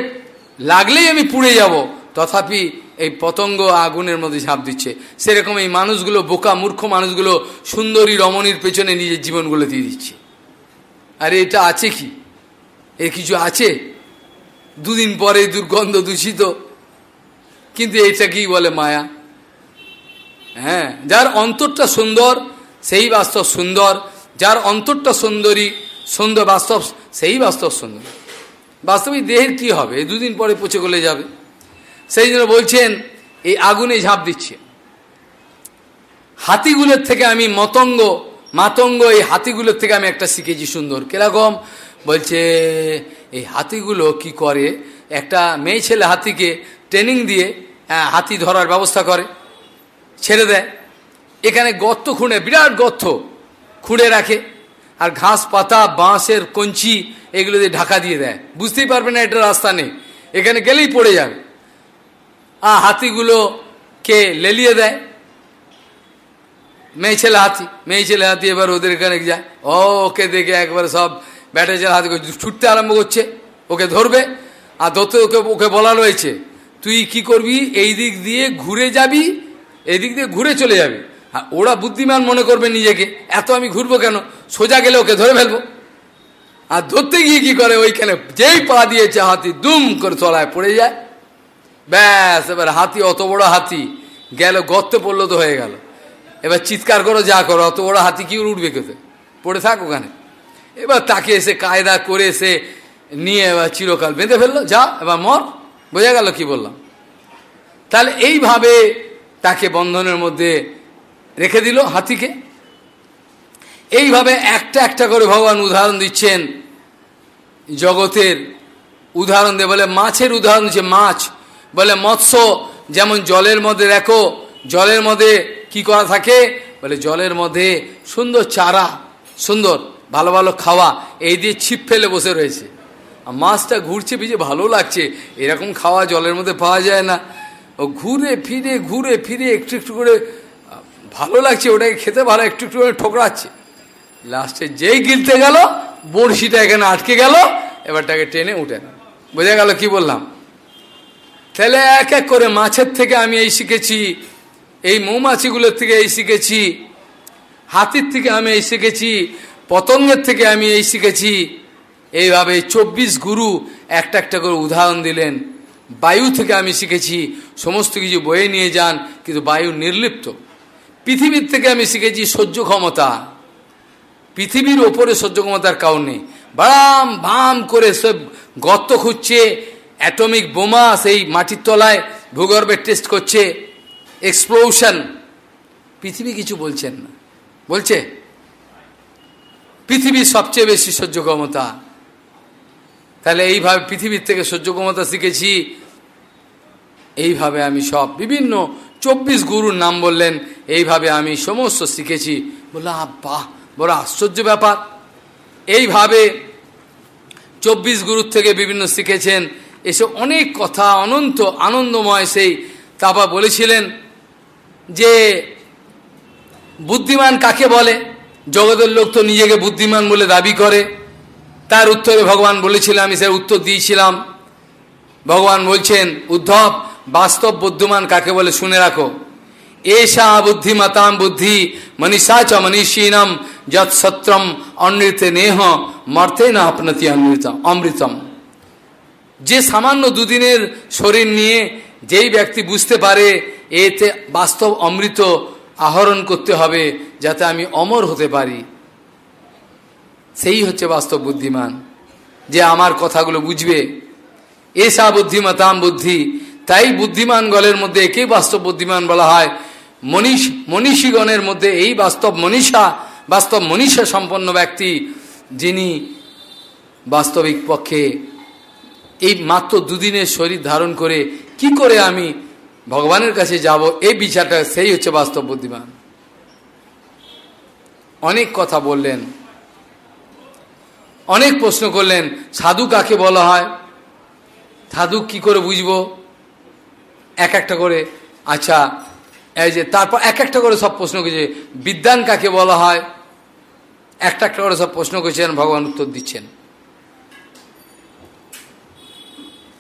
লাগলেই আমি পুড়ে যাব, তথাপি এই পতঙ্গ আগুনের মধ্যে ঝাঁপ দিচ্ছে। সেরকম এই মানুষগুলো, বোকা মূর্খ মানুষগুলো, সুন্দরী রমণীর পেছনে নিজের জীবনগুলো দিয়ে দিচ্ছে। আরে এটা আছে কি? এর কিছু আছে? দুদিন পরে দুর্গন্ধ দূষিত। কিন্তু এটা কি বলে মায়া? হ্যাঁ যার অন্তরটা সুন্দর সেই বাস্তব সুন্দর, যার অন্তরটা সুন্দরী সুন্দর বাস্তব, সেই বাস্তব সুন্দর। বাস্তবিক দেহের কি হবে? দুদিন পরে পচে গলে যাবে। সেই জন্য বলছেন, এই আগুনে ঝাঁপ দিচ্ছে। হাতিগুলোর থেকে আমি মতঙ্গ, মাতঙ্গ, এই হাতিগুলোর থেকে আমি একটা শিখেছি সুন্দর। কীরকম? বলছে, এই হাতিগুলো কি করে? একটা মেয়ে ছেলে হাতিকে ট্রেনিং দিয়ে হাতি ধরার ব্যবস্থা করে, ছেড়ে দেয়। এখানে গর্ত খুঁড়ে, বিরাট গর্ত খুঁড়ে রাখে। আর ঘাস, পাতা, বাঁশের কঞ্চি এগুলো দিয়ে ঢাকা দিয়ে দেয়। বুঝতেই পারবে না এটা রাস্তা নেই। এখানে গেলেই পড়ে যাবে। আর হাতিগুলোকে লেলিয়ে দেয়। মেয়ে ছেলে হাতি। মেয়ে ছেলে হাতি এবার ওদের এখানে যায়। ও, ওকে দেখে একবার সব ব্যাটে ছেলে হাতি ছুটতে আরম্ভ করছে। ওকে ধরবে। আর ধরতে ওকে ওকে বলা রয়েছে, তুই কি করবি? এই দিক দিয়ে ঘুরে যাবি, এই দিক দিয়ে ঘুরে চলে যাবি। ওরা বুদ্ধিমান মনে করবে নিজেকে। এত আমি ঘুরবো কেন? সোজা গেলে ওকে ধরে ফেলব। আর ধরতে গিয়ে কি করে? ওইখানে যেই পা দিয়েছে হাতি দুম করে তলায় পড়ে যায়। ব্যাস, এবার হাতি অত বড় হাতি। গেল, গর্তে পড়ল তো হয়ে গেল। এবার চিৎকার করো, যা করো, অত বড় হাতি কি উঠবে কেতে পড়ে থাক ওখানে। এবার তাকে এসে কায়দা করে এসে নিয়ে এবার চিরকাল বেঁধে ফেলল। যা, এবার মর। বোঝা গেল কি বললাম। তাহলে এইভাবে তাকে বন্ধনের মধ্যে রেখে দিল হাতিকে। এইভাবে একটা একটা করে ভগবান উদাহরণ দিচ্ছেন। জগতের উদাহরণ দিয়ে বলে মাছের উদাহরণ দিচ্ছে, মাছ। বলে মৎস্য, যেমন জলের মধ্যে দেখো, জলের মধ্যে কি করা থাকে? বলে জলের মধ্যে সুন্দর চারা, সুন্দর, ভালো ভালো খাওয়া, এই দিয়ে ছিপ ফেলে বসে রয়েছে। আর মাছটা ঘুরছে পিছিয়ে ভালো লাগছে। এরকম খাওয়া জলের মধ্যে পাওয়া যায় না। ও ঘুরে ফিরে ঘুরে ফিরে, একটু একটু করে ভালো লাগছে, ওটাকে খেতে ভালো, একটু একটু করে ঠোকরাচ্ছে। লাস্টে যেই গিলতে গেল, বড়শিটা এখানে আটকে গেল এবার তাকে টেনে উঠে না বোঝা গেল কি বললাম? তাহলে এক এক করে মাছের থেকে আমি এই শিখেছি, এই মৌমাছিগুলোর থেকে এই শিখেছি, হাতির থেকে আমি এই শিখেছি, পতঙ্গের থেকে আমি এই শিখেছি। এইভাবে চব্বিশ গুরু একটা একটা করে উদাহরণ দিলেন। বায়ু থেকে আমি শিখেছি, সমস্ত কিছু বয়ে নিয়ে যান, কিন্তু বায়ু নির্লিপ্ত। পৃথিবীর থেকে আমি শিখেছি সহ্য ক্ষমতা। পৃথিবীর ওপরে সহ্য ক্ষমতার কারণ নেই। বারাম বাম করে সব গর্ত খুঁজছে, অ্যাটমিক বোমা সেই মাটির তলায় ভূগর্ভের টেস্ট করছে, এক্সপ্লোশন। পৃথিবী কিছু বলছেন না। বলছে, পৃথিবীর সবচেয়ে বেশি সহ্য ক্ষমতা। তাহলে এইভাবে পৃথিবীর থেকে সহ্য ক্ষমতা শিখেছি, এইভাবে আমি সব বিভিন্ন চব্বিশ গুরুর নাম বললেন, এইভাবে আমি সমস্ত শিখেছি। বললাম বাহ বড় আশ্চর্য ব্যাপার। এইভাবে চব্বিশ গুরুর থেকে বিভিন্ন শিখেছেন, এসে অনেক কথা অনন্ত আনন্দময় সেই তারপর বলেছিলেন যে, বুদ্ধিমান কাকে বলে? জগতের লোক তো নিজেকে বুদ্ধিমান বলে দাবি করে। তার উত্তরে ভগবান বলেছিলাম আমি সে উত্তর দিয়েছিলাম। ভগবান বলছেন, উদ্ধব বাস্তব বুদ্ধিমান কাকে বলে শুনে রাখো। এষা বুদ্ধিমতাম বুদ্ধি মনীষা চ মনীষীনম যৎ সত্রম অনৃতে নেহ মর্তে না আপনতি অমৃতম অমৃতম। যে সামান্য দুদিনের শরীর নিয়ে যেই ব্যক্তি বুঝতে পারে, এতে বাস্তব অমৃত আহরণ করতে হবে যাতে আমি অমর হতে পারি। সেই হচ্ছে বাস্তব বুদ্ধিমান, যে আমার কথাগুলো বুঝবে। এসা বুদ্ধিমতাম বুদ্ধি তাই বুদ্ধিমান গলের মধ্যে একেই বাস্তব বুদ্ধিমান বলা হয়। মনীষ, মনীষীগণের মধ্যে এই বাস্তব মনীষা বাস্তব মনীষা সম্পন্ন ব্যক্তি, যিনি বাস্তবিক পক্ষে এই মাত্র দুদিনের শরীর ধারণ করে কি করে আমি ভগবানের কাছে যাব, এই বিচারটা সেই হচ্ছে বাস্তব বুদ্ধিমান। অনেক কথা বললেন। অনেক প্রশ্ন করলেন, সাধু কাকে বলা হয়? সাধু কি করে বুঝব? এক একটা করে আচ্ছা এই যে তারপর এক একটা করে সব প্রশ্ন করছে, বিদ্যান কাকে বলা হয়? একটা একটা করে সব প্রশ্ন করছেন ভগবান উত্তর দিচ্ছেন।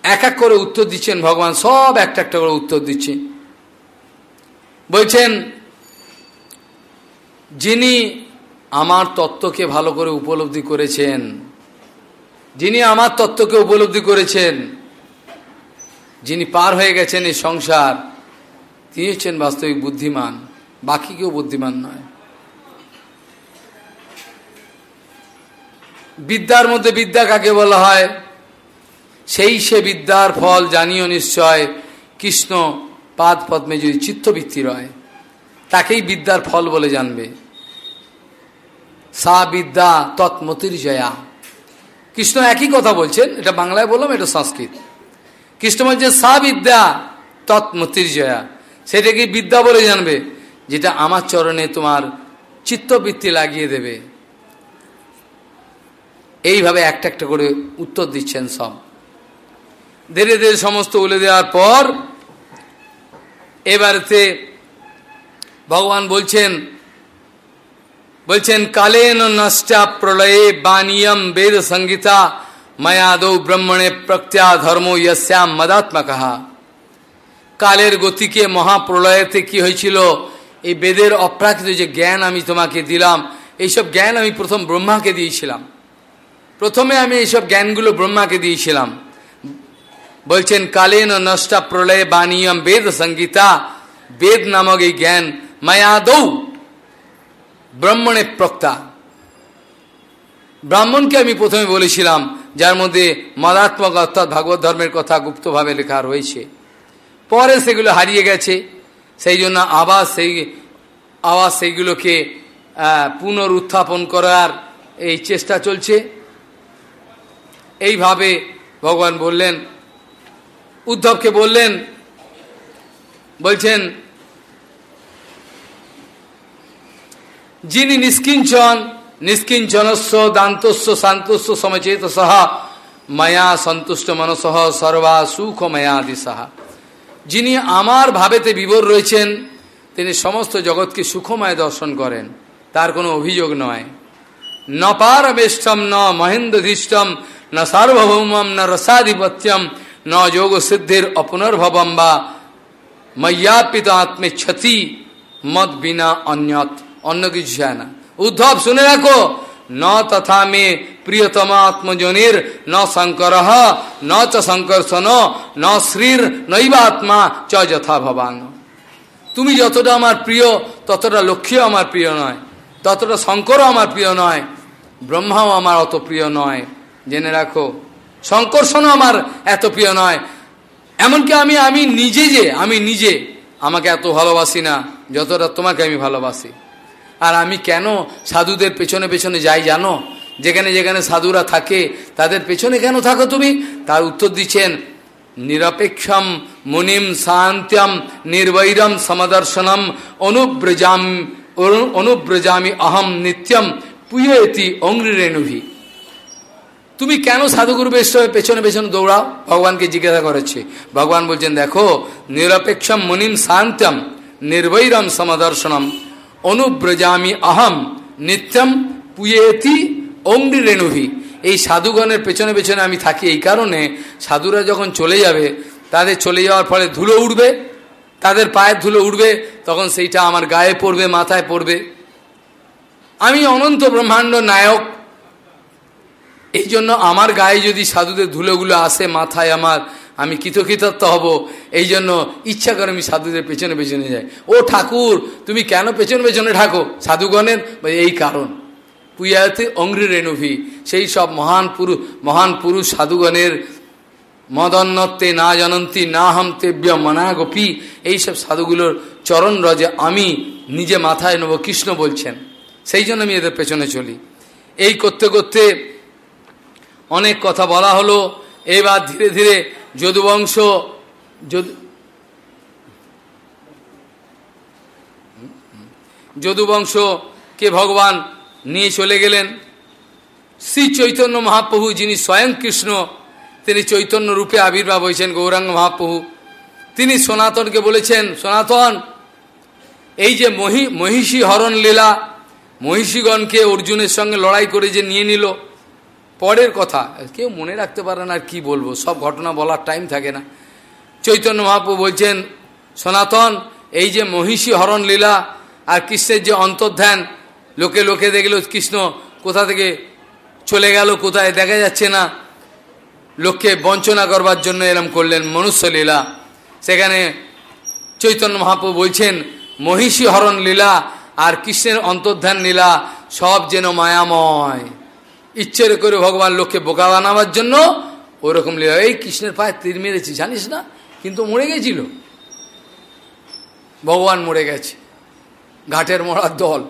এক এক করে উত্তর দিচ্ছেন, ভগবান সব একটা একটা করে উত্তর দিচ্ছে। বলছেন, যিনি আমার তত্ত্বকে ভালো করে উপলব্ধি করেছেন, যিনি আমার তত্ত্বকে উপলব্ধি করেছেন যিনি পার হয়ে গেছেন এই সংসার, তিনি হচ্ছেন বাস্তবিক বুদ্ধিমান, বাকি কেউ বুদ্ধিমান নয়। বিদ্যার মধ্যে বিদ্যা কাকে বলা হয়? সেই সে বিদ্যার ফল জানিও নিশ্চয়, কৃষ্ণ পাদ পদ্মে যদি চিত্তবৃত্তি রয়, তাকেই বিদ্যার ফল বলে জানবে। সা বিদ্যা তৎমতির জয়া কৃষ্ণ একই কথা বলছেন, এটা বাংলায় বললাম, এটা সংস্কৃত। কৃষ্ণ বলছেন সা বিদ্যা তৎমতির জয়া সেটাকে বিদ্যা বলে জানবে? যেটা আমার চরণে তোমার চিত্তবৃত্তি লাগিয়ে দেবে। এইভাবে একটা একটা করে উত্তর দিচ্ছেন সব। ধীরে ধীরে সমস্ত বলে দেওয়ার পর, এবারেতে ভগবান বলছেন বলছেন, কালেন নষ্টা প্রলয়ে বানিয়ম বেদ সংগীতা মায়াদৌ ব্রহ্মণে প্রত্যা ধর্ম ইয়শ্যাম মদাত্মক কালের গতিকে মহাপ্রলয়েতে কি হয়েছিল এই বেদের অপ্রাকৃত যে জ্ঞান আমি তোমাকে দিলাম এইসব জ্ঞান আমি প্রথম ব্রহ্মাকে দিয়েছিলাম প্রথমে আমি এইসব জ্ঞানগুলো ব্রহ্মাকে দিয়েছিলাম বলছেন কালেন নষ্টা প্রলয়ে বানিয়ম বেদ সংগীতা বেদ নামক এই জ্ঞান মায়াদৌ ব্রাহ্মণে প্রক্তা ব্রাহ্মণকে আমি প্রথমে বলেছিলাম যার মধ্যে মদাত্মক অর্থাৎ ভাগবত ধর্মের কথা গুপ্তভাবে লেখা রয়েছে। পরে সেগুলো হারিয়ে গেছে। সেই জন্য আবার সেই আবার সেইগুলোকে পুনরুত্থাপন করার এই চেষ্টা চলছে। এইভাবে ভগবান বললেন, উদ্ধবকে বললেন, বলছেন, যিনি নিষ্কিঞ্চন নিষ্কিঞ্চনস্ব দান্তস্ব শান্তস্ব সমচেত সহা মায়া সন্তুষ্ট মনসহ, সর্বা সুখ মায়াদি সাহা যিনি আমার ভাবেতে বিবর রয়েছেন, তিনি সমস্ত জগৎকে সুখময় দর্শন করেন। তার কোনো অভিযোগ নয়। ন পারবেষ্টম ন মহেন্দ্রধিষ্টম ন সার্বভৌমম, ন রসাধিপত্যম, ন যোগ সিদ্ধির অপুনর্ভবম বা ময়্যাপিত আত্মেচ্ছতি মত বিনা অন্যত, অন্য কিছু চায় না। উদ্ধব শুনে রাখো। ন তথা মে প্রিয়তম আত্মজনের, ন শঙ্কর, ন চ শঙ্কর্ষণ ন শ্রীর নৈবাত্মা চ যথা ভবান। তুমি যতটা আমার প্রিয়, ততটা লক্ষ্মীও আমার প্রিয় নয়, ততটা শঙ্করও আমার প্রিয় নয়, ব্রহ্মাও আমার অত প্রিয় নয়। জেনে রাখো শঙ্কর্ষণও আমার এত প্রিয় নয়। এমনকি আমি আমি নিজে যে, আমি নিজে, আমাকে এত ভালোবাসি না, যতটা তোমাকে আমি ভালোবাসি। আর আমি কেন সাধুদের পেছনে পেছনে যাই জানো? যেখানে যেখানে সাধুরা থাকে, তাদের পেছনে কেন থাকো তুমি? তার উত্তর দিচ্ছেন, নিরপেক্ষম মুনিম শান্ত্যম নির্বৈরম সমদর্শনম অনুব্রজাম অনুব্রজামি অহম নিত্যম পুয়েতি অঙ্গ্রিরেণুভি তুমি কেন সাধুগুরু বৈষ্ণবের পেছনে পেছনে দৌড়াও? ভগবানকে জিজ্ঞাসা করেছে। ভগবান বলছেন, দেখো, নিরপেক্ষম মুনিম শান্তম নির্বৈরম সমদর্শনম। অনুব্রজামি আহম নিত্যম পুয়েতি অঙ্গি রেণুভি এই সাধুগণের পেছনে পেছনে আমি থাকি এই কারণে সাধুরা যখন চলে যাবে, তাদের চলে যাওয়ার ফলে ধুলো উঠবে তাদের পায়ের ধুলো উঠবে তখন সেইটা আমার গায়ে পড়বে, মাথায় পড়বে। আমি অনন্ত ব্রহ্মাণ্ড নায়ক। এই জন্য আমার গায়ে যদি সাধুদের ধুলোগুলো আসে মাথায় আমার আমি কৃতকৃতত্ব হব। এই জন্য ইচ্ছা করে আমি সাধুদের পেছনে পেছনে যাই। ও ঠাকুর, তুমি কেন পেছনে পেছনে ঠাকো সাধুগণের এই কারণ। পুয়াতে অঙ্গ্রি রেণুভি, সেই সব মহান পুরুষ মহান পুরুষ সাধুগণের মদন্নত্বে না জানন্তি, না হাম তেব্য মনা গোপী এইসব সাধুগুলোর চরণ রজে আমি নিজে মাথায় নেব, কৃষ্ণ বলছেন। সেই জন্য আমি এদের পেছনে চলি। এই করতে করতে অনেক কথা বলা হলো। এবার ধীরে ধীরে যদুবংশ যদুবংশকে ভগবান নিয়ে চলে গেলেন। শ্রী চৈতন্য মহাপ্রভু যিনি স্বয়ং কৃষ্ণ, তিনি চৈতন্য রূপে আবির্ভাব হয়েছেন গৌরাঙ্গ মহাপ্রভু। তিনি সনাতনকে বলেছেন, সনাতন, এই যে মহি মহিষী হরণ লীলা মহিষীগণকে অর্জুনের সঙ্গে লড়াই করে যে নিয়ে নিল পরের কথা, কেউ মনে রাখতে পারে না আর কী বলব, সব ঘটনা বলার টাইম থাকে না। চৈতন্য মহাপ্রু বলছেন, সনাতন, এই যে মহিষী হরণ লীলা আর কৃষ্ণের যে অন্তর্ধ্যান লোকে লোকে দেখল কৃষ্ণ কোথা থেকে চলে গেল, কোথায় দেখা যাচ্ছে না। লোককে বঞ্চনা করবার জন্য এরম করলেন মনুষ্য লীলা। সেখানে চৈতন্য মহাপ্রভু বলছেন, মহিষী হরণ লীলা আর কৃষ্ণের অন্তর্ধান লীলা সব যেন মায়াময়। ইচ্ছের করে ভগবান লোককে বোকা বানাবার জন্য ওরকম লীলা। এই কৃষ্ণের পায়ে তীর মেরেছি, জানিস না? কিন্তু মরে গেছিল। ভগবান মরে গেছে। ঘাটের মরার দল।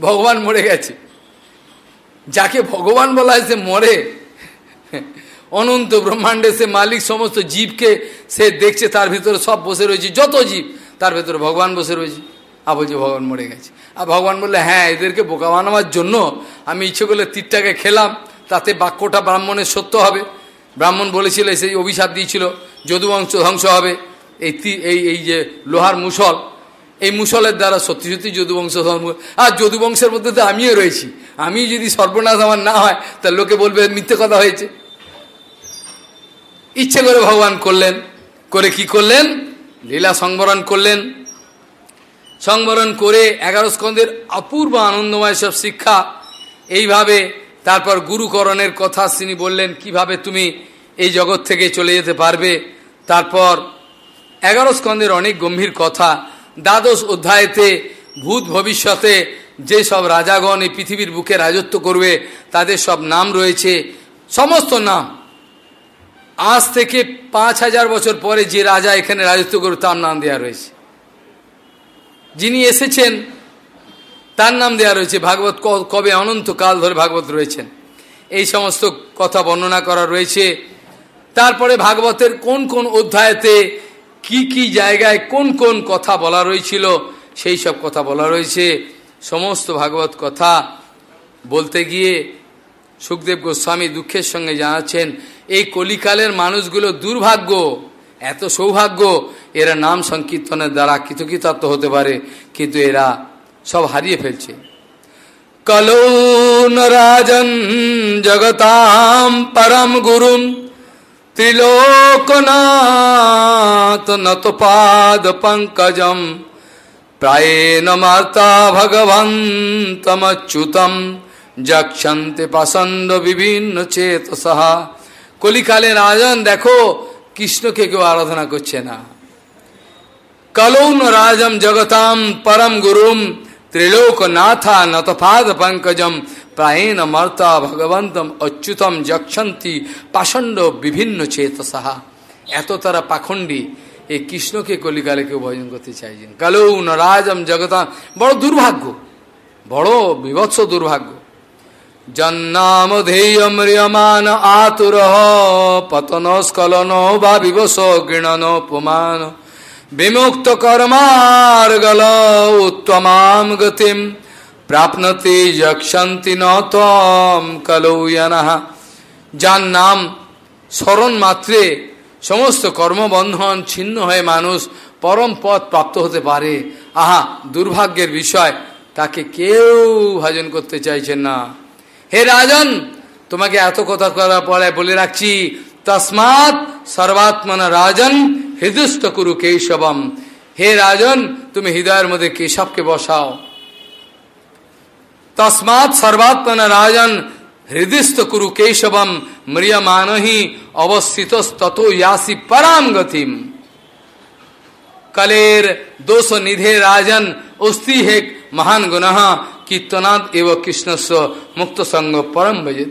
ভগবান মরে গেছে। যাকে ভগবান বলা হয় সে মরে। অনন্ত ব্রহ্মাণ্ডে সে মালিক, সমস্ত জীবকে সে দেখছে, তার ভিতরে সব বসে রয়েছে, যত জীব, তার ভিতরে ভগবান বসে রয়েছে। আর বলছে ভগবান মরে গেছে। আর ভগবান বললে হ্যাঁ এদেরকে বোকা বানাবার জন্য আমি ইচ্ছে করলে তীরটাকে খেলাম, তাতে বাক্যটা ব্রাহ্মণের সত্য হবে। ব্রাহ্মণ বলেছিল সেই অভিশাপ দিয়েছিল যদুবংশ ধ্বংস হবে। এই এই এই যে লোহার মুসল এই মুসলের দ্বারা সত্যি সত্যি যদুবংশ ধর্ম আর যদুবংশের মধ্যে তো আমিও রয়েছি। আমি যদি সর্বনাশ আমার না হয় তা লোকে বলবে, মিথ্যে কথা হয়েছে। ইচ্ছে করে ভগবান করলেন। করে কি করলেন? লীলা সংবরণ করলেন। সংবরণ করে এগারো স্কন্ধের অপূর্ব আনন্দময় সব শিক্ষা। এইভাবে তারপর গুরুকরণের কথা তিনি বললেন, কীভাবে তুমি এই জগৎ থেকে চলে যেতে পারবে? তারপর এগারো স্কন্ধের অনেক গম্ভীর কথা। দ্বাদশ অধ্যায়তে ভূত ভবিষ্যতে যে সব রাজাগণ এই পৃথিবীর বুকে রাজত্ব করবে, তাদের সব নাম রয়েছে। সমস্ত নাম। আজ থেকে পাঁচ হাজার বছর পরে যে রাজা এখানে রাজত্ব করবে, তার নাম দেওয়া রয়েছে। যিনি এসেছেন, তার নাম দেওয়া রয়েছে ভাগবত কবে অনন্তকাল ধরে ভাগবত রয়েছেন। এই সমস্ত কথা বর্ণনা করা রয়েছে। তারপরে ভাগবতের কোন কোন অধ্যায়তে কি কি জায়গায় কোন কোন কথা বলা রয়েছিল, সেই সব কথা বলা রয়েছে। সমস্ত ভাগবত কথা বলতে গিয়ে সুখদেব গোস্বামী দুঃখের সঙ্গে জানাচ্ছেন, এই কলিকালের মানুষগুলো দুর্ভাগ্য। এত সৌভাগ্য, এরা নাম সংকীর্তনের দ্বারা কৃতকৃতার্থ হতে পারে, কিন্তু এরা সব হারিয়ে ফেলছে। কলৌন রাজন জগতাম পরম গুরুম ত্রিলোকনাথ নতপাদ পঙ্কজম, প্রায়েণ মাতা ভগবন্তমচ্যুতম, যক্ষন্তে পাসন্দ বিভিন্ন চেতসহা। কলিকালে রাজন, দেখো কৃষ্ণকে কেউ আরাধনা করছে না। কলৌন রাজম জগতাম পরম গুরুম ত্রিলোকনাথা নতপাদ পঙ্কজম প্রায়ণ মর্তা ভগবন্তম অচ্যুতম যক্ষন্তি পাষণ্ড বিভিন্ন চেতসাহা এত তারা পাখণ্ডী, এই কৃষ্ণকে কলিকালে কেউ ভজন করতে চাইছেন। কালৌ নরাজম জগতাম, বড় দুর্ভাগ্য, বড় বিভৎস দুর্ভাগ্য। জন্নামধেয়ম্রিয়মান আতুর পতন স্খলন বা বিবশ গৃণন পুমান। বিমুক্ত কর্মার্গল উত্তমাম গতিম। প্রাপ্নতি যক্ষন্তি নতম কলৌয়নঃ যার নাম স্মরণ মাত্রে সমস্ত কর্মবন্ধন ছিন্ন হয়ে মানুষ পরম পথ প্রাপ্ত হতে পারে। আহা, দুর্ভাগ্যের বিষয়, তাকে কেউ ভজন করতে চাইছেন না। হে রাজন, তোমাকে এত কথা করার পরে বলে রাখছি, তসমাৎ সর্বাত্মনা রাজন হৃদয়স্থ করু কেশবম। হে রাজন, তুমি হৃদয়ের মধ্যে কেশবকে বসাও। তসমাৎ সর্বাত্মনা রাজন হৃদয়স্থ কুরু কেশবম, ম্রিয়মানহি অবস্থিত তত ইয়াসি পরাম গতিম। কলের দোষ নিধে রাজন অস্থি হেক মহান গুণ কীর্তনাথ এব কৃষ্ণস্ব মুক্ত সঙ্গ পরম ভজিত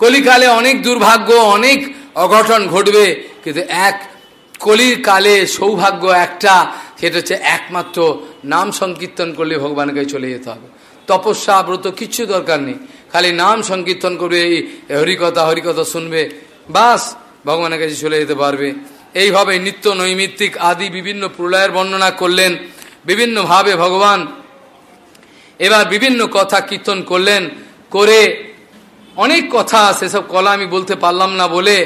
কলিকালে অনেক দুর্ভাগ্য, অনেক অঘটন ঘটবে, কিন্তু এক কলির কালে সৌভাগ্য একটা, সেটা হচ্ছে একমাত্র নাম সংকীর্তন করলে ভগবানকে চলে যেতে হবে। তপস্যা, ব্রত, কিচ্ছু দরকার নেই। খালি নাম সংকীর্তন করবে, এই হরিকথা হরিকথা শুনবে, বাস ভগবানের কাছে চলে যেতে পারবে। এইভাবে নিত্য নৈমিত্তিক আদি বিভিন্ন প্রলয়ের বর্ণনা করলেন। বিভিন্নভাবে ভগবান এবার বিভিন্ন কথা কীর্তন করলেন, করে অনেক কথা সেসব কলা আমি বলতে পারলাম না বলে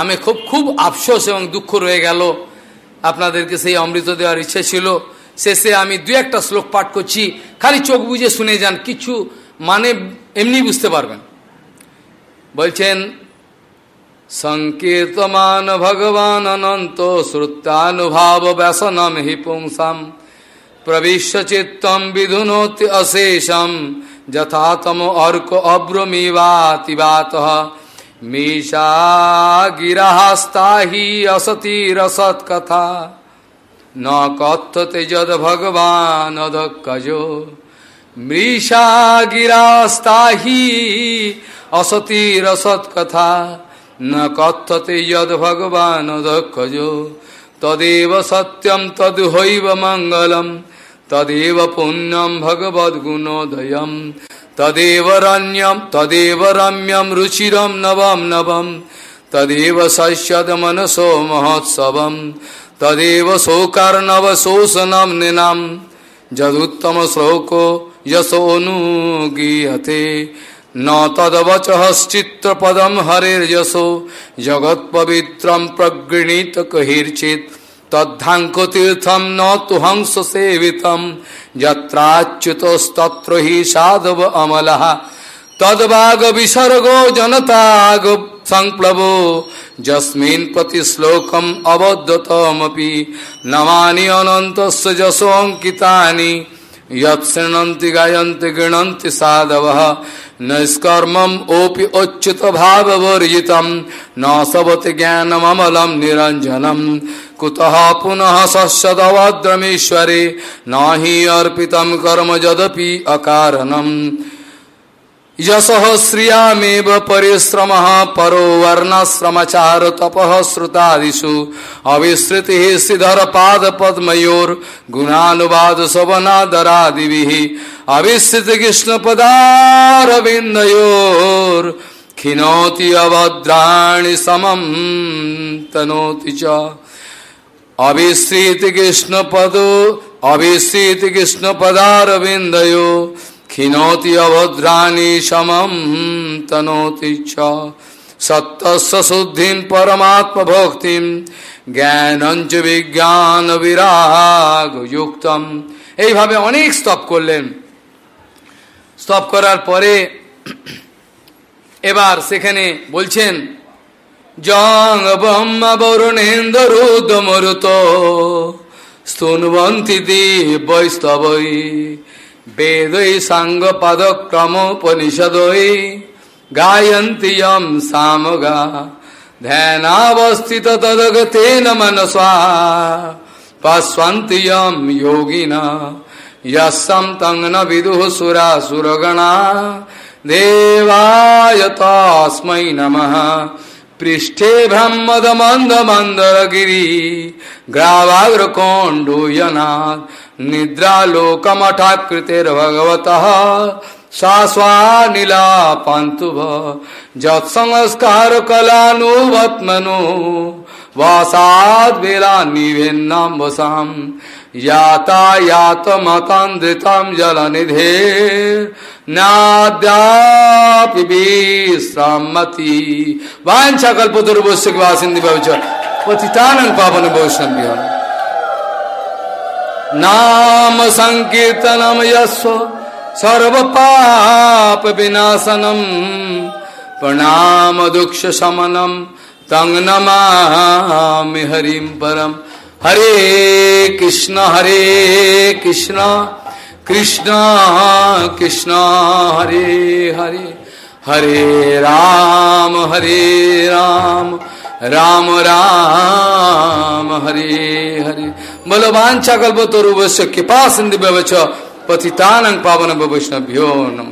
আমি খুব খুব আফসোস এবং দুঃখ রয়ে গেল। আপনাদেরকে সেই অমৃত দেওয়ার ইচ্ছে ছিল। শেষে আমি দু একটা শ্লোক পাঠ করছি, খালি চোখ বুঝে শুনে যান, কিছু মানে এমনি বুঝতে পারবেন। বলছেন, সংকীর্তমান ভগবান অনন্ত শ্রুতানুভাব ব্যসনম হি পুংসাম প্রবিশ্য চিত্তম বিধুনোতি অশেষম যথাতম অর্ক অব্রমিবাতিবাত মীষা গিরাহাস্তাহি অসতি রসৎ কথা ন কথ্যতে যদ ভগবান অধকজ মৃষা গিরাস্তাহি অসতি রসৎ কথা ন কথ্যতে যদ ভগবান অধকজ তদেব সত্যম তদুহৈব মঙ্গলম तदेव पुण्यम भगवद भगवद्गुणोदयम तदेव रण्यम तदेव रम्यम रुचिरम नवम नवम तदेव शस्यद मनसो महोत्सव। तदेव शोकार्णव शोषनम निनम जदुत्तम श्लोको यशोनुगीयते न तदवचश्चित्रपदम हरेर्यशो। जगत्पवित्रम प्रगृणीत कहिर्चित्। তদ্ধাঙ্ক তীর্থম ন তুহংস সেবিতম। যত্রাচ্যুতস্তত্র হি সাধব অমলা তদ্বাগ বিসর্গ জনতাগ সংপ্লব। যস্মিন প্রতি শ্লোকম অবদ্ধতমপি। নমানি অনন্তস্য যশো অঙ্কিতানি यृणंति गायंति गृणंति साधव। नष्कर्मम ओपि उच्युत भाव वर्जित न सबत ज्ञानम निरंजनम कुतः पुनः सशदवद्रमीश्वरे न ही कर्म जदपि अकारणम। यशः श्रियामेव परिश्रमः परो वर्णश्रमचार तपः श्रुतादिषु अविश्रुतिः श्रीधरपादपद्मयोर्गुणानुवाद शवनादरादिभिः अविश्रुतिकृष्णपदारविन्दयोर् खिनोति अभद्राणि समं तनोति च अविश्रीति कृष्णपदो ক্ষীণতি অভদ্রাণী সমম তনোতি চ। সত্যস্য শুদ্ধিম পরমাত্মভক্তিম জ্ঞানঞ্চ বিজ্ঞান বিরাগ যুক্তম। এইভাবে অনেক স্তব করলেন। স্তব করার পরে এবার সেখানে বলছেন, জং ব্রহ্মা বরুণেন্দ্র মরুত স্তুনবন্তী দেব বৈস্তবই বেদৈ সাঙ্গ পদক্রমোপনিষদৈ গায়ন্তি যম সামগা ধ্যানাবস্থিত তদগতেন মনসা পশ্বন্তি যম যোগিনা यम तंग न विदुः सुरासुरगणा देवाय तस्मै नमः पृष्ठे ब्रह्मद मन्द मन्दरगिरि ग्रावाग्रकोण्डूयनाथ निद्रालोकमठाकृतिर्भगवतः शाश्वानिलापन्तु जत्संस्कारकलानुवत्मनो वासाद्वेलान्निभिन्नाम्बसाम् यातायातमतान्द्रितं जलनिधे नाद्यापि विश्रामति वाञ्छाकल्पतरुभस्य वासिन्दी भवच पतितानं पावन वैष्णव्य नाम संकीर्तनम यस्व सर्वपाप विनाशनम। प्रणाम दुक्ष शमनम। तंग नमामि हरिम परम। हरे कृष्ण हरे कृष्ण। कृष्ण कृष्ण, हरे हरे। हरे राम हरे राम राम। রাম রাম হরে হরে বলবাঞ্ছা কল্প তরুবশ্য কৃপা সিন্ধু ব্যবচ পতিতানং পাবন বৈষ্ণভ্যো নম